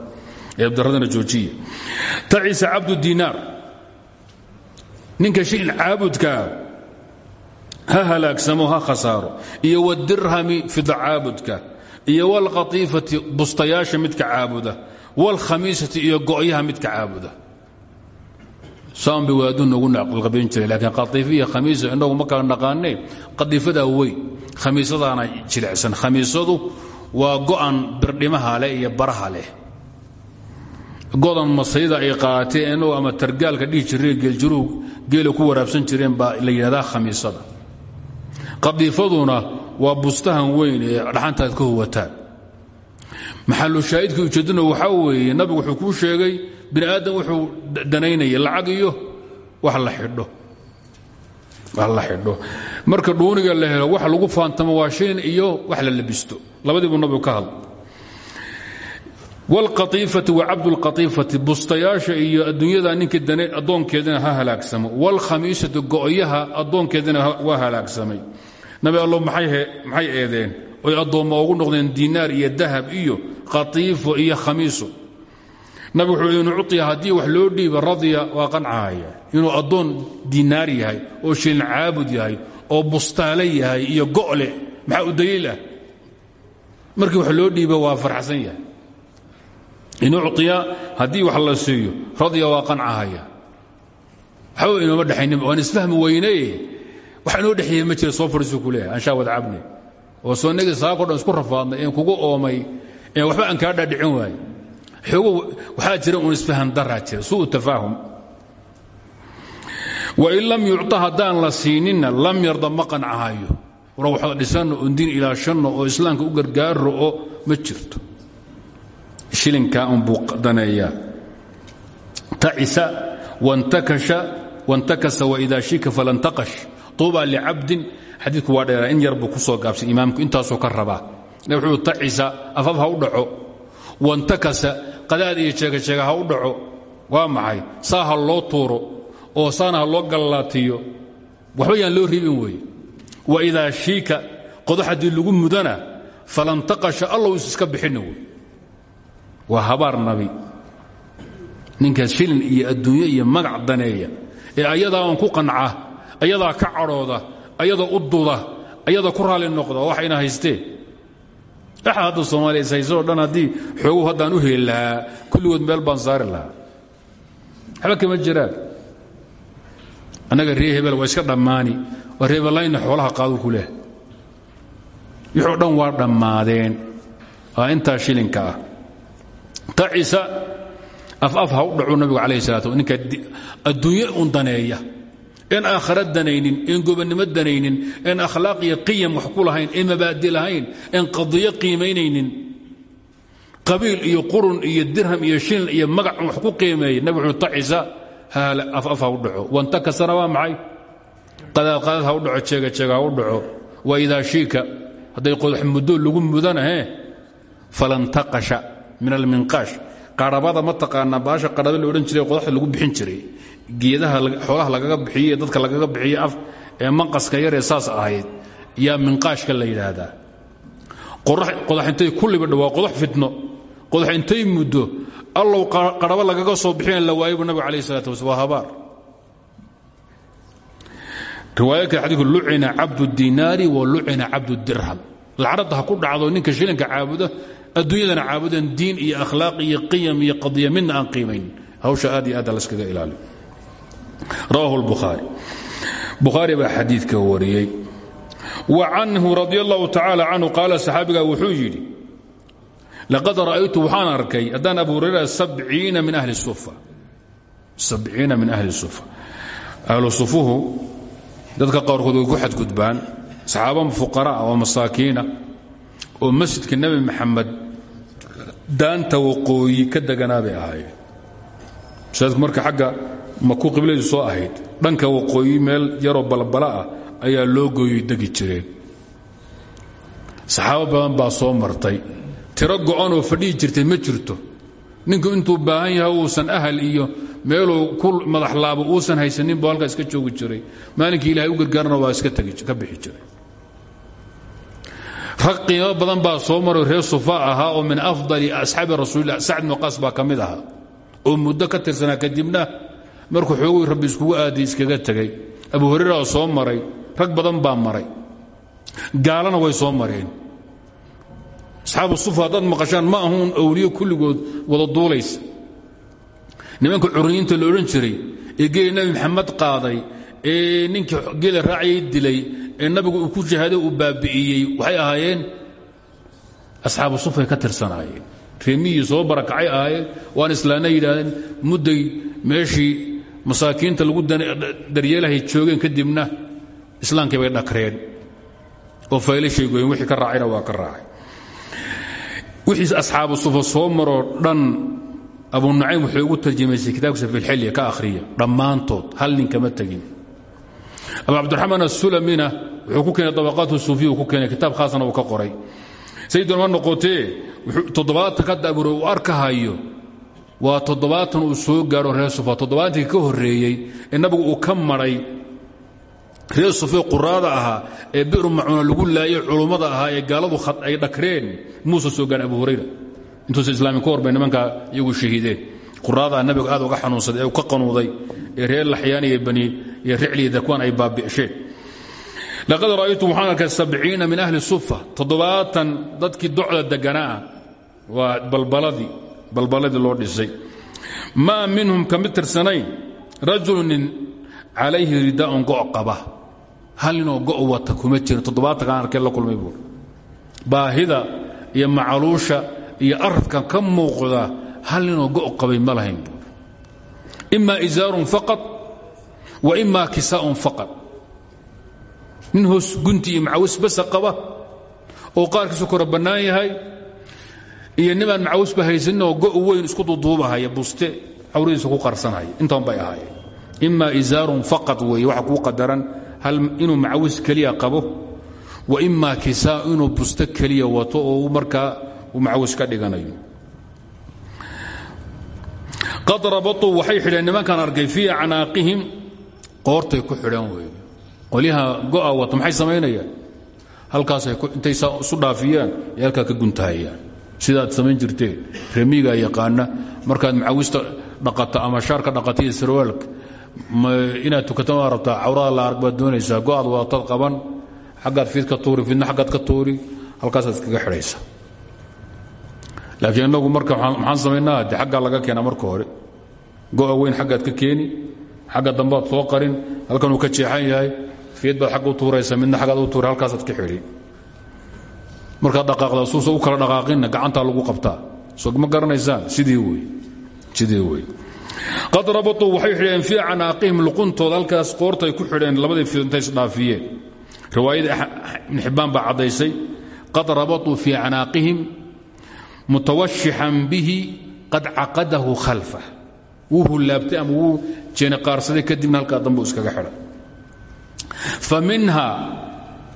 Eebdaradana joojiya tacisa cabdu diinaar. Ninka shilin caabudkaa ha halaagsamo ha khasaaro. Iyo wadirhami fida caabudka. Iyo wlkhaiifati bustayaasha midka caabuda. Wاlkhamiisati iyo go'yaha midka caabuda saan bay waadu noogu naqalqabayn jiray laakiin khaiifa iyo inagu ma kala naqaanee qadiifadaa weyn khamiisadaana jilicsan. Khamiisadu waa go'an birdhimaha leh iyo baraha leh. Godan masayda ay qaateen inuu ama targaalka dhihi jireen geeljiruhu geela ku waraabsan jireen baa la yidhahdaa khamiisada. Qadiifaduna waa bustahan weyn ee dhaxantaad ka huwataan maxalu shaahidka ujeedduna waxaa weeye nabigu wuxuu kuu sheegay bini aadam wuxuu danaynaya lacag iyo wax la xidho. Wax la xidho. Marka dhuuniga la helo wax lagu faantamo waa iyo wax la labisto. Labadii buu nabigu ka hadla wاlqaiifati wacabdulqaiifati bustayaasha iyo adduunyada ninkii dane addoonkeedina ha halaagsamo. Wاlkhamiisati go'yaha addoonkeedina waa halaagsamay nabi allo maxay eedeen? Oy addoomma ugu noqdeen diinaar iyo dahab iyo qatiifo iyo khamiiso nabi wuxuu inu cuiya haddii wax loo dhiiba radya waa qancahaya inuu addoon diinaar yahay oo shilin caabud yahay oo bustaale yahay iyo go'leh maxaa u daliil ah? Markii wax loo dhiiba waa farxsan yahay. In uciya haddii wax la siiyo radya waa qancahaya waxba inooma dhexaynin waan isfahmi weyneye wax inoo ma jira soo fadhiisu ku leeyahay anshaa wad cabne oo soo nagi saako dhan isku rafaadnay een kugu oomay een waxba aan kaa dhaadhicin waaye xoogo waxaa jira uun isfahan daraa jira suu tafaahum. Wain lam yucطa haddaan la siininna lam yarda ma qancahayo war waxba dhisanno oon diin ilaashanno oo islaamka u gargaaro oo ma jirto. Shilinkaa unbuu daneeyaa tacisa wantakasa waidaa shika falantaqash tuuba licabdin xadiidku waa dheeraa in yar buu ku soo gaabsay qadaad iyo jeegajeega ha u dhaco. Waa maxay? Saa ha loo tuuro oo saana ha loo gallaatiyo. Waxba yaan loo riibin weeye. Waidaa shiika qodax haddii lagu mudana falantaqasha allow is iska bixinna wey waa habaar nabi. Ninkaas shilin iyo adduunye iyo magac daneeya ee ayadaa on ku qanca ayadaa ka cadhooda ayada u duda ayada ku raalli noqda waxayna haysteen waxa hadda soomaaliya is hayso o dhan haddii xooguhu haddaan u heli lahaa kulligood meel baan saari lahaa. Waxba kama jiraan annaga ree hebel waa iska dhammaani waa reebelayna xoolaha qaadu ku leh. Wuxuu dhan waa dhammaadeen. Waa intaa shilinka ah. Tacisa afaf ha u dhacu nabigu calayh salatu ninka adduunye un daneeya en aakhara danaynin en gobonnimo danaynin en akhlaaq iyo qiyam wax ku lahayn en mabaadi lahayn en qadiyo qiimaynaynin. Qabiil iyo qurun iyo dirham iyo shilin iyo magac wax ku qiimeeya nabig wuxuu tacisa afaf ha u dhaco. Wantakasana waa maxay? Qadaadqadaad ha u dhaco jeegajeega ha u dhaco. Wa idaa shiika hadday qodax muddo lagu mudana he falantaqasha min alminqaash qarabada ma taqaanaa baasha qarhaba jiray qodaxda lagu bixin jiray geedaha xoolaha lagaga bixiye dadka lagaga bixiye af ee manqaska yaree saas ahayd yaa minqaashka la yidhaahdaa. Qodax intay ku libidho waa qodax fitno. Qodax muddo allow qarhabo lagaga soo bixina la waayay bu nabiga alayh salatu wasala waa habaar. Riwaaya kale xadiku lucina cabdu dinaari wa lucina cabdu dirham. Lacradda ha ku dhacdo ninka shilinka caabuda adduunyadana caabudan diin iyo akhlaaq iyo qiyam iyo qadiya midna aan qiimayn hawsha aad aad laskaga ilaaliyo rawahu lbukhaari bukhaari baa xadiidka wariyey. Wa canhu radi allahu tacaala canhu qaala saxaabigaa wuxuu yidhi laqad ra'aytu waxaan arkay haddaan abu hurayra sabciina min ahli sufa sabciina min ahli sufa ahlu sufuhu dadka qaarkood way ku xadgudbaan. Saxaaba fuqaraa oo masaakiina. Oo masjidka nebi maxamed daanta waqooyi ka deganaa bay ahaayeen. Masaajidku marka xagga maku qibladu soo ahayd. Dhanka waqooyi meel yaroo balbala ah ayaa loo gooyoy degi jireen. Saxaabo badan baa soo martay. Tiro go'anoo fadhihi jirtay ma jirto. Ninku intuu baahan yahay uusan ahal iyo meeluu ku madaxlaabo uusan haysanin buu halkaa iska joogi jiray. Maalinkii ilahay u gargaarna waa iska ka bixi jiray. Rag qiimo badan baa soo maray reer sufa ahaa oo min afdali asxaabi rasuulilah sacd ibnu qaas baa ka oo muddo ka tirsanaa kadibna markuu xoogii rabbi iskugu aaday iskaga tegay. Abu hurera soo maray rag badan baa maray. Gaalana way soo mareen. Asxaabu sufa haddaad maqashaan ma ahuun awliyo kulligood wada duulaysa nimanka curiniyiinta la odhan jiray ee geeli nabi maxamed qaaday ee ninkii geela raacayay dilay ee nabigu uu ku jahaaday uu baabi'iyey waxay ahaayeen asxaabu sufay ka tirsanaayeen reemiyii soo barakacay ahaayeen waan islaana yidhaahdeen mudday meeshii masaakiinta lagu daryeelahay joogeen kadibna islaamkii bay dhakreen oo faylashay goyen wixii ka raacayna waa ka raacay. Wixii asxaabu sufa soo dhan abu nucaym wuxuu ugu tarjamaysay kitaabkiisa filxilya ka akhriya dhammaantood hal nin kama tegin. Abu cabdiraxmaan asulamina wuxuu ku keenay dabaqaatu suufiya uu ku keenay kitaab khaasna uu ka qoray. Sayidun ma noqotee toddobaatan ka daaburo uu waa toddobaatan uu soo gaadho reer sufa toddobaatankii ka horreeyey ee uu ka maray reer quraada ahaa ee biru macuuna lagu laayay culummada ahaa ee gaaladu ay dhakreen. Muusa soo gaadhin abu hurayra. Intuusa islaamin ka horbay iyagu shahiideen. Quraada nabigu aad uga xanuunsaday ee ka qanuuday ee reer laxyaan iyo bani iyo ricliya dakwaan ay baabi'sheen laqad ra'aytu waxaan arkay min ahli sufa toddobaatan dadkii docda deganaa waa balbaladii balbaladii loo dhisay. Maa minhum ka mid tirsanayn? Rajulu nin calayhi ridaaun go' qaba. Hal ninoo go' wata kuma jirin. Toddobaatankaan arkee la kulmay buur baahida iyo macaluusha iyo aradkan ka muuqda hal ninoo go' qabay ma lahayn buur ima izaarun faqad wa ima kisaa'un faqad nin hoos gunti iyo macawis basa qaba. Oo qaarkiisu kora bannaan yahay iyo nimaan macawisba haysanin oo go' weyn isku duduubahaya buste cawradiisa ku qarsanhaya intaan bay ahaayeen. Ima izaarun faqad weeye waxa kuu qadaran. Inuu macawis keliya qabo? Wa ima kisaa buste keliya wato oo markaa macawis ka dhiganayo? Qad rabatuu waxay xidheen nimankan arkay fii acnaaqihim. Qoortay ku xidhan weeye qolyaha go'a wata maxay samaynayaan halkaasay intay isu dhaafiyaan halkaa ka guntahayaan sidaad samayn jirteen remiigaa yaqaana markaad macawista dhaqata ama shaarka dhaqata iyo sarwaalka inaad tukato maa rabtaa la arg baad doonaysaa go'aad wadatad qaban xaggaad fiid ka tuuri fidna xaggaad ka tuuri halkaasaad iskaga xidhaysa. Laakiin innagu marka maxaan samaynaa de laga keena marka hore. Go'a weyn xaggaad ka keeni xagga dambaad soo qarin halkanuu ka jeexan yahay fiid baad agga u tuuraysa midna aggaad u tuura halkaasaad ka xidhi markaad dhaqaaqda suusa u kala dhaqaaqinna gacantaa lagu qabtaa. Soo ma sidii wey sidii wey qad rabatuu waxay xidheen fii canaaqihim halkaas qoortay ku xidheen labadii fiid intay isdhaafiyeen riwaayada ibn xibbaan baa caddaysay. Qad rabatuu fii canaaqihim mutawashixan bihi qad caqadahu khalfah wuu hullaabtay ama wuu jeeniqaarsaday kadibna halkaa dambu iskaga xidhay fa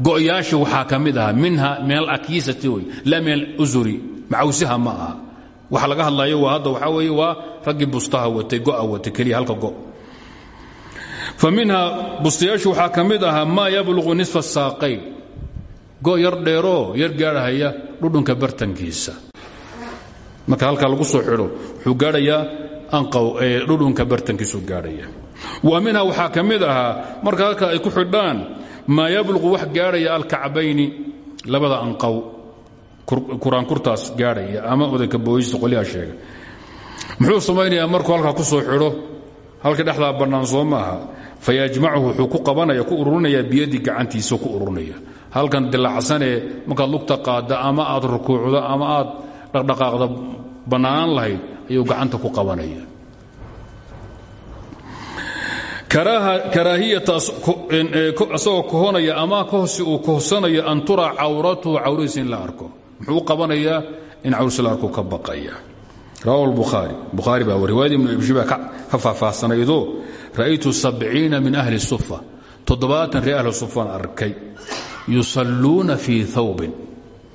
go'yaasha waxaa ka mid aha minha min alakiisati wey laa min aluzuri macawsiha ma aha. Waxa laga hadlayo waa hadda waxaa weeye waa raggii bustaha watay go'a watay keliya halka go' fa minha waxaa ka mid ahaa maa nisfa saaqayn. Go' yar yar gaadhahaya dhudhunka bartankiisa. Marka halkaa lagu soo xidho wuxuu gaadhayaa anqaw dhudhunka bartankiisuu gaadhaya. Wa minha waxaa ka mid marka halka ay ku xidhaan maa yabluqu wax gaadhaya alkacbayni labada anqaw. Kuraankurtaas gaadhaya ama odayka booyista qolyaha sheega. Muxuu samaynayaa markuu halkaa ku soo xidho halka dhexdaa bannaan soo maaha fayajmacuhu wuxuu ku qabanaya gacantiisa ku ururinaya halkan dilacsanee markaad lugta qaadda ama aad rukuucdo ama aad dhaqdhaqaaqda bannaan lahayd ayuu gacanta ku qabanaya karaahiyata asagoo kohonaya ama kohsi uu kohsanayo an turaa cawratuhu cawradiisa in la arko. Muxuu u qabanayaa in cawradiisa la arko ka baqaya. Rawahu lbukhaari bukhaari baa riwaayadii ibnu ibshiba ka faahfaahsanaydoo ra'aytu sabciina min ahli sufa. Toddobaatan reer ahli sufaan arkay yusalluuna fii thawbin.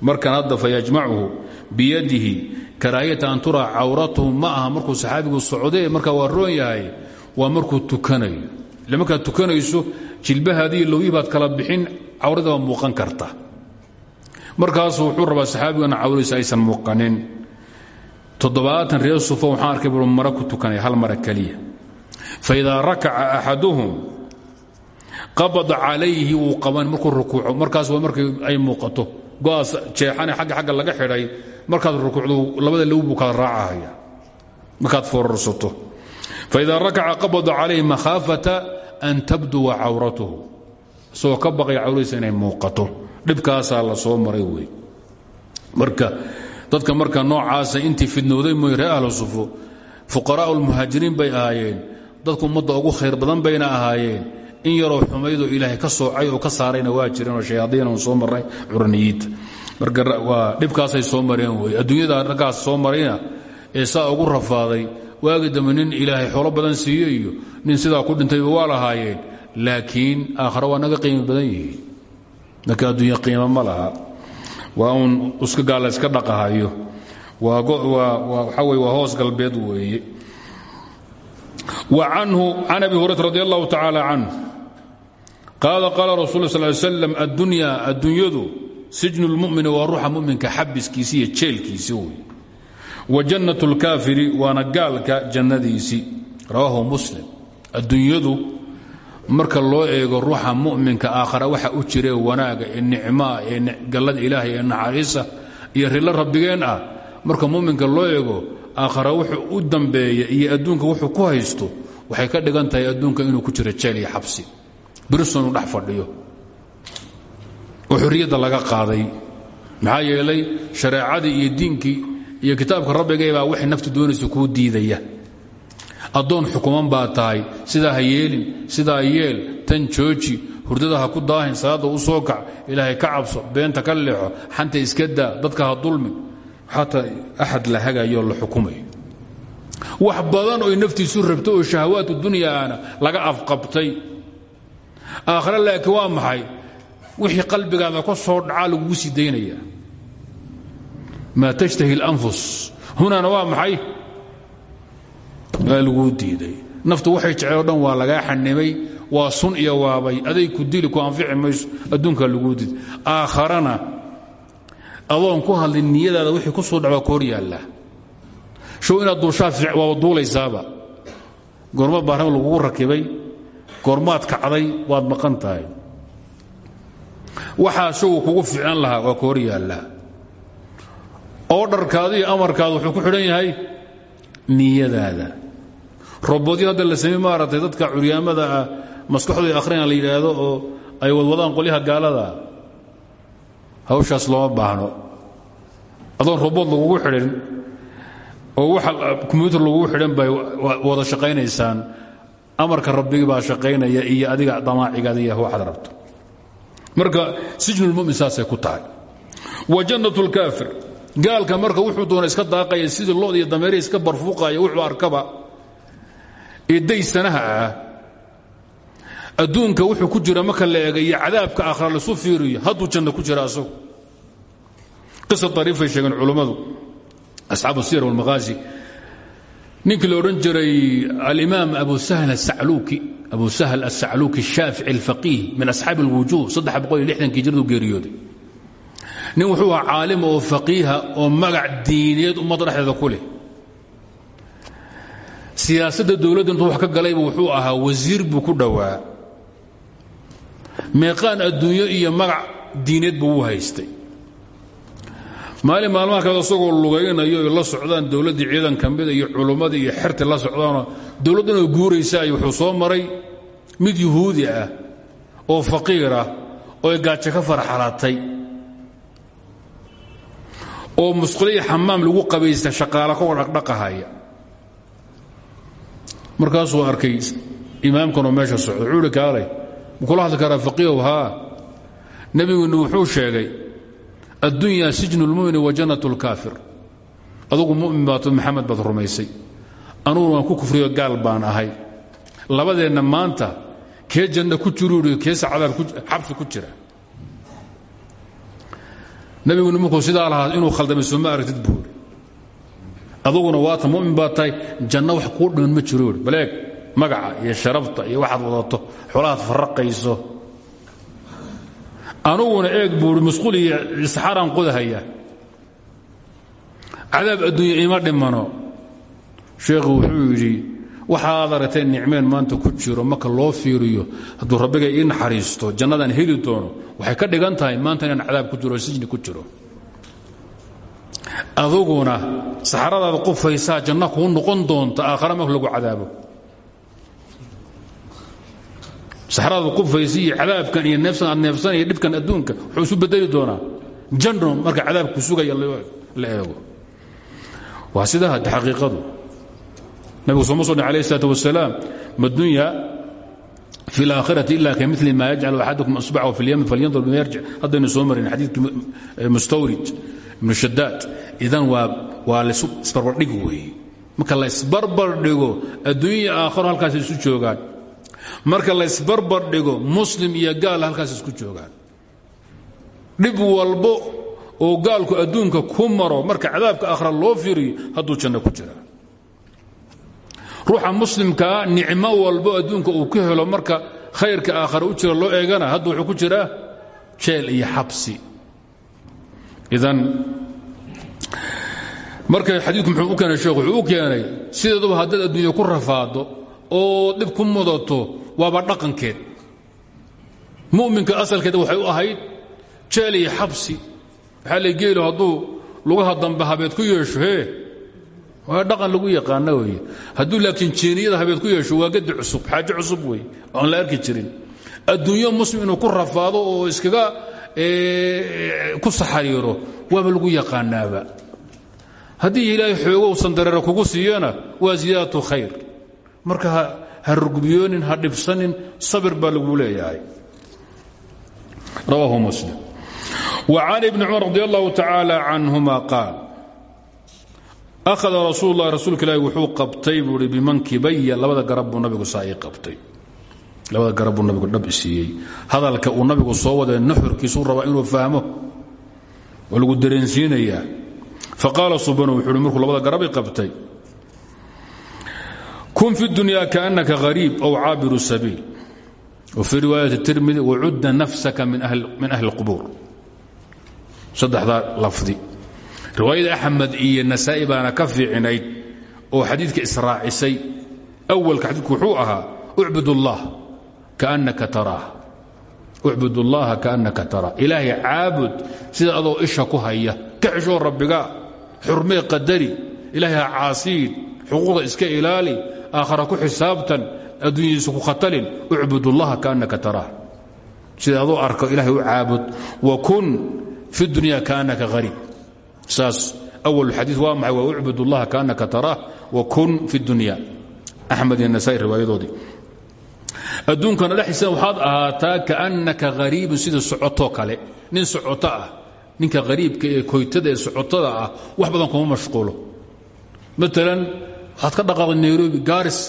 Markan hadda fayajmacuhu biyadihi karaahiyata an turaa cawratuhu ma aha markuu saxaabigu socdee waa roon yahay waa markuu tukanayo. Ile markaad tukanayso jilbahaadiiyo lowyii baad kala bixin cawrada muuqan karta. Markaasu wuxuu rabaa saxaabigana cawradiisa aysan muuqanin. Toddobaatan reer sufo waxaan arkay buu mara ku tukanaya hal mara keliya faidaa rakaca axaduhum qabada calayhi wuu qaban markuu rukuuco. Markaas waa markii ay muuqato. Go'aas jeexane xagga xagga laga xidhay markaad rukuucdo labada low buu kala raacahaya markaad foorarsato faidaa rakaca qabada calayhi makhaafata an tabduwa cawratuhu isagoo ka baqaya cawradiisa inay muuqato dhibkaasaa la soo maray wey marka dadka marka noocaasa intii fidnooday mooy ree ahlu sufo fuqaraa'u lmuhaajiriin bay ahaayeen dadku ummadda ugu khayr badan bayna ahaayeen in yaroo xumaydoo ilaahay ka soocay oo ka saarayna waa jireenoo shayaadiin on soo marnay curaniyiinta marka waa dhibkaasay soo mareen wey adduunyada raggaas ugu rafaaday waagi dambe nin ilaahay xoolo badan siiye iyo nin sidaa ku dhintayba waa lahaayeen laakiin aakhare waa naga qiimo badan yihiin. Marka adduunya qiimo ma laha. Waa uun iska gaalla iska dhaqahayo waxaa wey hoos galbeed weeye. Wa canhu can abi hurayra radi allahu tacaala canhu qaala qaala rasul sal slam addunya addunyadu sijnu lmumini waa ruuxa muminka xabiskiisi iyo jeelkiisi wey wa jannat lkaafiri waana gaalka jannadiisii rawaahu muslim. Adduunyadu marka loo eego ruuxa muminka aakhara waxa u jiree wanaaga ee nicmaa ee gallada ilaahay ee naxariisa iyo rilo rabbigeen ah. Marka muminka loo eego aakhara wuxuu u dambeeya iyo adduunka wuxuu ku haysto waxay ka dhigan adduunka inuu ku jiro jeel iyo xabsi. Brisonu dhex fadhiyo. Oo laga qaaday. Maxaa yeelay shareecadii iyo diinkii iyo kitaabka rabbigay baa waxay naftu doonaysa kuu diidaya. Addoon xukuman baa tahay sidaa ha yeelin sidaa yeel tan jooji hurdada ku daahin salaadda u soo kac ilaahay ka cabso beenta ka leexo xanta iska daa dadka ha dulmin. Xataa axad la hagayo la xukumayo wax badan oy naftiisu rabto oo shahawaatu dunyaana laga afqabtay. Aakhare laakiin waa maxay? Wixii qalbigaada ka soo dhacaa laguu sii daynaya maa tashtahi اlanfus hunana waa maxay? Waa laguu diiday. Naftu waxay jecel o dhan waa lagaa xanimay waa sun iyo waabay. Aday ku dili ku anfici mayso adduunkaa laguu diiday aakharana adoon ku hadlin niyadaada wixii ku soo dhacbaa ka hor yaallaa show inaad duushaa waaba duulaysaaba. Goorma baarama lagugu rakibay goormaad kacday waad maqan oo dharkaada iyo amarkaada wuxuu ku xidhan yahay niyadaada. Robodyo hadda la samey maaragtay dadka curyaamada ah akhrina la yidhaahdo oo ay wadwadaan qolyaha gaalada hawshaas looma baahno. Adoon robod lagugu xidhin oo waxa kombyuutar lagugu xidhan bay wada shaqaynaysaan. Amarka rabbigi baa shaqaynaya iyo adiga damaacigaada iyo waxaad rabto. Marka sijnulmumin saasay ku tahay. Wa jannat lkaafir gaalka marka wuxuu doona iska daaqaya sidii lod iyo dameerihi iska barfuuqaya wuxuu arkaba ee daysanaha ah. Wuxuu ku jira marka la eega iyo cadaabka aakhra lasu fiiriyo hadduu janno ku jira asagu. Qisa ariifay sheegeen culummadu asxaabu siyar walmaqaasi ninkii la odhan jiray alimaam abu sahl asacluuki abu sahl asacluuki shaafici alfaqiih min asxaabi alwujuh kii jiradu geeriyooday nin wuxuu ahaa caalima oo faqiiha oo magac diineed ummadda dhexdeeda ku leh. Siyaasadda dowladda intuu wax ka galayba wuxuu ahaa wasiir buu ku dhowaa. Meeqaan adduunyo iyo magac diineed buu u haystay. Maalin maalmaha kale isagoo lugaynayo la socdaan dowladdii ciidan ka mida iyo culummadii iyo xerti la socdaanoo dowladdanoo guuraysa ay wuxuu soo maray. Mid yuhuudi ah oo faqiir ah oo gaajo ka farxalatay oo musquliya xamaam lagu qabaysta shaqaala ka dhaqdhaqahaya markaasuu arkay imaamkanoo meesha socda wuxuu ihi kaalay makula hadli karaa faqiihow haa? Nebigunu wuxuu sheegay addunya sijnu lmumini wa jannat lkaafir adugu mumin baat maxamed baad rumaysay. Anugu ku kufriyo gaal baan ahay. Labadeenna maanta kee janno ku jiruu keesa cadaab xabsi ku jira nabiguna markuu sidaa lahaa inuu khaldamay sooma aragtid buuri aduguna waata mumin baa tahay janno wax kuu dhiman ma jiro baleeg magaca iyo sharafta iyo waxaad wadato xoolahaad faraqayso anuguna eeg buuri masquul iyo saxaaraan qodahaya cadaab adduunya ima dhimano. Sheekhu wuxuu yidhi waxaad aragteen nicmeen maanta ku jiro marka loo fiiriyo hadduu rabbiga ii naxariisto jannadaan heli doono waxay ka dhigan tahay maanta inaan cadaab ku jiro sijni ku jiro. Aduguna saxaradaada qufaysaa janno kuu noqon doonta aakhara marka lagu cadaabo. Saxaradaada qufaysa iyo cadaabkan iyo neefsan aad neefsan iyo dhibkan adduunka wuxuu isu bedeli doonaa. Janno marka cadaabku sugaya la eego. Waa sidaa hadde xaqiiqadu nabigu sooma soo dhin alayh الsalaat wasalaam ma dunya fi اlaakhirati ila kamili ma yajcal axadukum asbacahu fi اlyami falyandur bima yarjic haddaynu soo marin xadiidkii mustawrid ibnu shadaad idan waa waa laisu isbarbardhig weeye marka la isbarbar dhigo adduunya aakharo halkaas isu joogaan marka la isbarbar dhigo muslim iyo gaal halkaas isku joogaan dhib walbo oo gaalku adduunka ku maro marka cadaabka aakhira loo fiiriyo hadduu janno ku jiraa ruuxa muslimkaa nicmo walbo adduunka uu ku helo marka khayrka aakhare u jira loo eegana hadda wuxuu ku jiraa jeel iyo xabsi. Idan marka xadiidku muxuu u keenay sheekhu wuxuu keenay sideeduba haddaad adduunya ku rafaado oo dhib ku mudato waaba dhaqankeed. Mu'minka asalkeeda waxay u ahayd jeel iyo xabsi. Waxaa la geelo hadduu lugaha dambe habeed ku yeesho hee waa dhaqan lagu yaqaana wey hadduu laakiin jiiniyada habeed ku yeesho waa gadi cusub xaaje cusub wey aan la arki jirin. Adduunyo muslim ku rafaado oo iskaga ku saxariiro waaba lagu yaqaanaaba. Haddii ilaahay xoogo uusan dareero kugu siiyana waa ziyaadatu khayr. Marka ha rugbiyoonin ha dhibsanin sabir baa lagu leeyahay. Rawaahu muslim. Wa can ibni cumar radi allahu tacaala canhuma ahada rasuul lah rasuulka ilaahi wuxuu qabtay buui bimankibaya labada garab buu nabigu saa qabtay labada garab buu nabigu dhab isiiyey hadalka uu nabigu soo wada naxurkiisuu rabaa inuu fahmo oo lagu dareensiinayaa faqaala subanu wuxuu markuu labada garab qabtay kun fi dunya kaanaka hariib ow caabiru sabiil wa fii riwaayati tirmidi wacudda nafsaka min ahli اqubuur saddexdaa lafdi riwaayada axmed iyo nasaa-i baana ka fiicinayd oo xadiidka israacisay. Awalka xadiidku wuxuu ahaa ubud ullaha kaannaka taraa ilaahay caabud sida adoo isha ku haya ka xishoo rabbiga xurmee qadari. Ilaahay ha caasiid xuquuqda iska ilaali aakhara ku xisaabtan adduunyadiisa ku khatalin. Ucbud ullaha kaannaka taraa sida adoo arka ilahay u caabud wakun fi dunya kaannaka hariib saas awal xadii waa maxay? Waa ucbud اllaha kaannaka taraah wa kun fi dunya. Axmed iyo nasaai riwaayadoodii. Adduunkana dhexdiisana waxaad ahaataa kaannaka hariibun sida socotoo kale. Nin socoto ah ninka hariibka ee koytada ee socotada ah wax badan kuma mashquulo. Maalan waxaad ka dhaqaaqday nairobi garis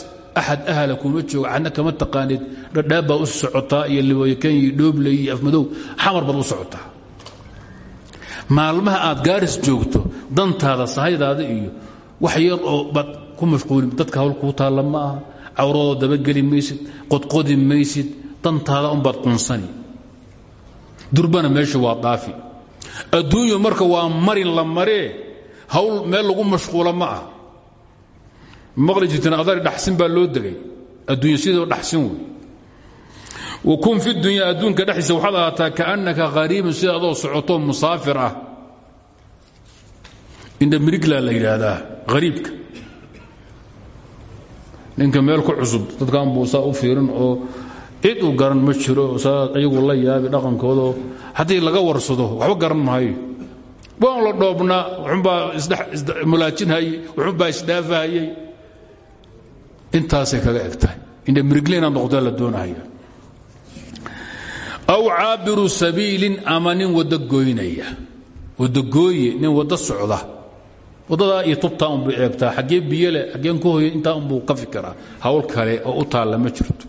axad ahala kuma joogo cadna kama taqaanid dhadhaab baad u socotaa iyo liboykan iyo dhoobley iyo afmadow xamar baad u socotaa maalmaha aad gaaris joogto dantaada sahaydaada iyo wax yar oo ku mashquuli dadka hawl kuu taalla ma aha. Cawradoo dabageli qodqodi maysid dantaada unbaad qunsani. Durbana meesha waa dhaafi. Adduunyu marka waa marin la maree hawl meel lagu mashquula ma ah maqli adari dhaxsin baa loo degay. Adduunya sidoo dhaxsin wey wakun fi dunya adduunka dhexdiisa waxaad ahaataa kaannaka hariibun sida adoo socotoo musaafir ah. Indha mirigla la yidhaahdaa hariibka ninka meel ku cusub dadkan buu saa u fiirin oo cid u garan ma jiro saa iyagu la yaabi dhaqankoodo haddii laga warsado waxba garan maayo. Waan la dhoobnaa wuxuunbaa ismulaajinhayey wuxuunbaa isdhaafahayey intaasay kaga eg tahay indha mirigle inaad noqotaa la doonahaya aw caabiru sabiilin ama nin waddo goynaya. Wadogooye nin waddo socda. Waddadaa iyo tubtaa unbuu eegtaa xaggee biyole xaggeen ku hoya intaa unbuu ka fikiraa. Hawl kale oo u taalla ma jirto.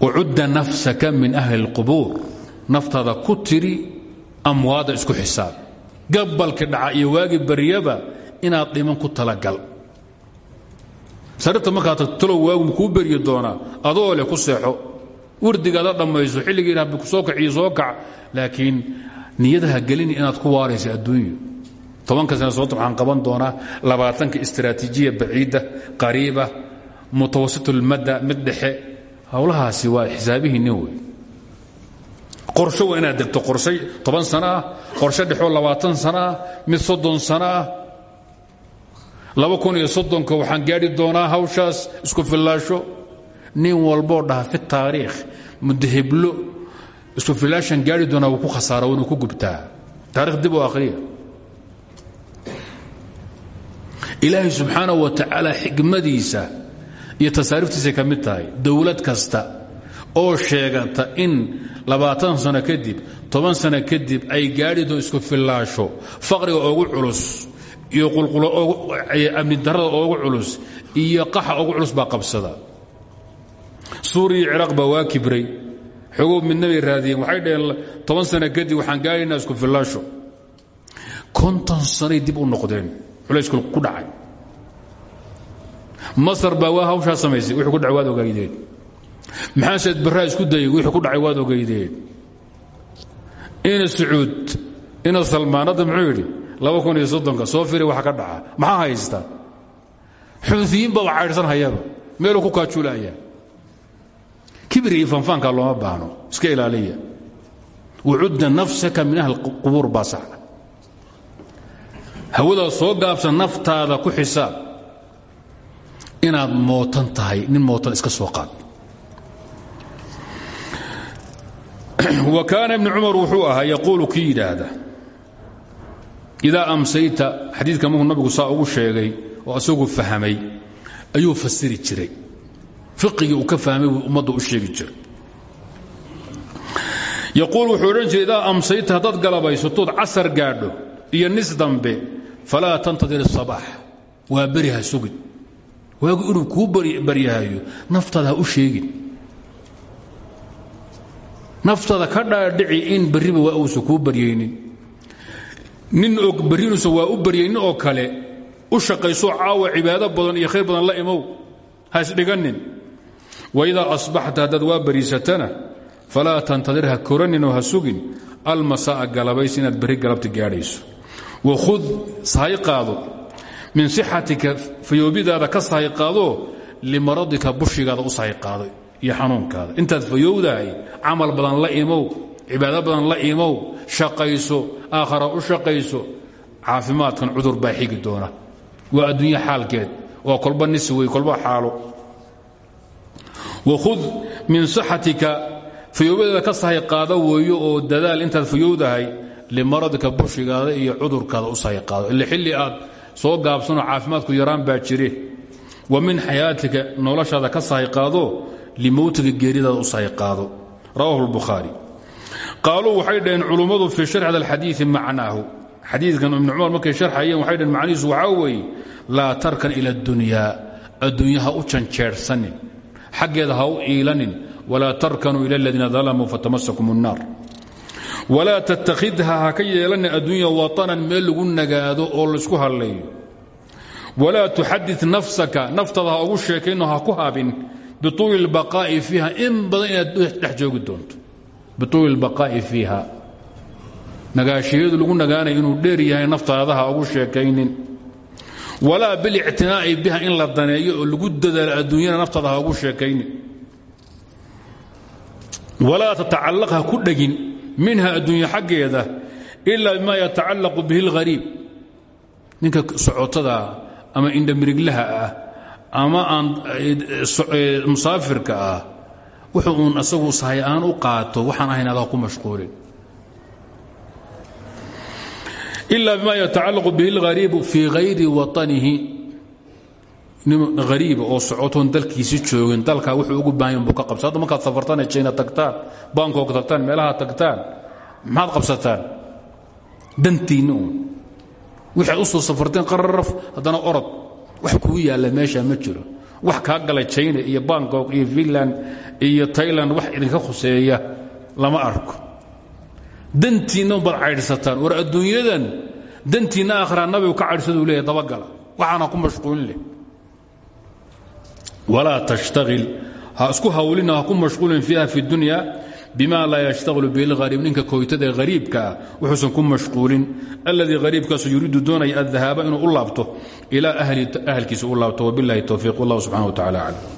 Wacudda nafsaka min ahli اlqubuur naftaada ku tiri amwaadda isku xisaab. Gabalka dhaca iyo waagi baryaba inaad dhiman ku talagal. Sarirta markaa tagtalow waagu kuu beryi doonaa adoo leh ku seexo wardigaada dhammayso xilligii rabbi ku soo kaciyo soo kac. Laakiin niyadaha gelini inaad ku waaraysa adduunyo. Tobanka sana sababta waxaan qaban doonaa labaatanka istaraatiijiya baciidda qariiba mutawasitulmadda mid dhexe. Howlahaasi waa xisaabihiinnin wey qorsho waa inaad degto qorshe toban sano ah qorshe dhexoo labaatan sano ah mid soddon sano ah. Laba kun iyo soddonka waxaan gaadhi doonaa hawshaas isku fillaasho nin walboo dhaha fi taariikh mudahiblo isku fillaashan gaadhi doonaa wuu ku khasaara waanu ku gubtaa. Taarikh dib oo akhriya. Ilaahay subxaanaه wa tacaala xikmadiisa iyo tasaariftiisay ka mid tahay. Dowlad kasta oo sheegata in labaatan sano kadib toban sano kadib ay gaadhi doon isku fillaasho faqriga oogu culus iyo amni darada oogu culus iyo qaxa oogu culus baa qabsada suuriya ciraaq baa waa kibray. Xogow midna bay raadiyeen. Waxay dhaheen toban sano kadib waxaan gaadhaynaa isku fillaasho. Konton sanay dib u noqdeen. Culaysku ku dhacay. Masar baa waa hawshaa samaysay. Wuxuu ku dhacay waad ogaydeen. Maxaaseed barraa isku dayay. Wuxuu ku dhacay waad ogaydeen. Ina sacuud ina muxuu yidhi? Laba kun iyo soddonka soo firi waxa ka dhaca. Maxaa haysta xuutiyiin baa caydhsan hayaba. Meeluu ku kaajulaaya kibir iyo looma baahno iska ilaaliya. Wacudda nafsaka min ahli qubuur baa hawada soo gaabsan naftaada ku xisaab. Inaad mootan tahay nin mootan iska soo qaad. Wa kaana ibnu cumar wuxuu ahaa yaquulu kii idaa amsayta xadiidka markuu nabigu saa ugu sheegay oo isagu fahmay ayuu fasiri jiray iigii uu ka fahmay buu u sheegi jiray. Yaquul wuxuu odhan jiray idaa amsayta haddaad galabaysatood casar gaadho iyo nis dambe falaa tantadir isabaax waa beri ha sugin. Waagu inuu kuu baryahayo naftaada u sheegin. Naftaada ka dhaadhici in berriba waa uusan kuu baryaynin. Nin berrinuusan waa u baryaynin oo kale u shaqaysoo caawa cibaado badan iyo khayr badan la imow ha isdhiganin waidaa asbaxta haddaad waa bariisatana falaa tantadir ha koraninoo ha sugin almasaa'a galabays inaad berri galabta gaadhayso wakhud sahay qaado min sixatika fayoobidaada ka sahay qaado limaradika bushigaada u sahay qaado iyo xanuunkaada intaad fayowdahay camal badan la imow cibaado badan la imow shaqayso aakhara u shaqayso caafimaadkan cudur baa xigi doona waa adduunye xaalkeed waa kolba nisi wey kolba xaalo wakhud min sixatika fayoobidaada ka sahay qaado weeyo oo dadaal intaad fayowdahay limaradka bushigaada iyo cudurkaada u sahay qaado. Ille xilli aad soo gaabsanoo caafimaadku yaraan baa jire wa min xayaatika noloshaada ka sahay qaado limowtiga geeridaada u sahay qaado. Rawahu lbukhaari qaaluu waxay dhaheen culummadu fii sharxi hada alxadiidi macnaahu. Xadiidkan ibnu cumar markay sharxayeen waxay dhaheen macnihiisu waxaa weeye laa tarkan ila adunyaa adduunya ha u janjeerhsanin xaggeeda ha u iilanin walaa tarkanuu ila aladiina dalamuu fatamasakum الnaar walaa tattakhidha ha ka yeelana adduunya watanan meel lagu nagaado oo laysku halleeyo walaa tuxadid nafsaka naftaada ha ugu sheekayno ha ku habin bituuli اlbaqaa'i fiiha in badan inaad dhex joogi doonto bituuli اlbaqaa'i fiiha nagaashiyadu lagu nagaanayo inuu dheer yahay naftaada ha ugu sheekaynin walaa bilictinaa'i biha in la daneeyo oo lagu dadaalo adduunyana naftaada ha ugu sheekaynin. Walaa tatacallaq ha ku dhegin minha adduunya xaggeeda ilaa bima yatacallaqu bihi اlghariib ninka socotada ama indhamiriglaha ah ama aan musaafirka ah wuxuu uun asagu sahay aan u qaato waxaan ahayn adaa ku mashquulin ila bima yatacallaqu bihi اlghariibu fii hayri waطanihi nin hariiba oo socotoon dalkiisi joogin dalkaa wuxuu ugu baahan buu ka qabsa hadda markaad safartaan jayna tagtaan bangkok tagtaan meelaha tagtaan maxaad qabsataan dantiinna uun waxaad u soo safarteen qararaf haddana orod wax kuu yaalla meesha ma jiro wax kaa gala jayna iyo bangkok iyo finland iyo tailand wax idinka khuseeya dantiinna baad caydhsataan war adduunyadan dantiinna akhraa nabigu ka caydhsaduu leeyahy dabagala. Waxaana ku mashquulin leh. Walaa tashtahil ha isku hawlina ha ku mashquulin fiiha fi dunya bima laa yashtahilu bilhariib ninka koytada ee hariibka ah wuxuusan ku mashquulin. Alladii hariibkaasu yuriidu doonaya addahaaba inuu u laabto ilaa ahlkiisa u laabto. Wabilahi towfiiq wallah subxana wa tacala aclam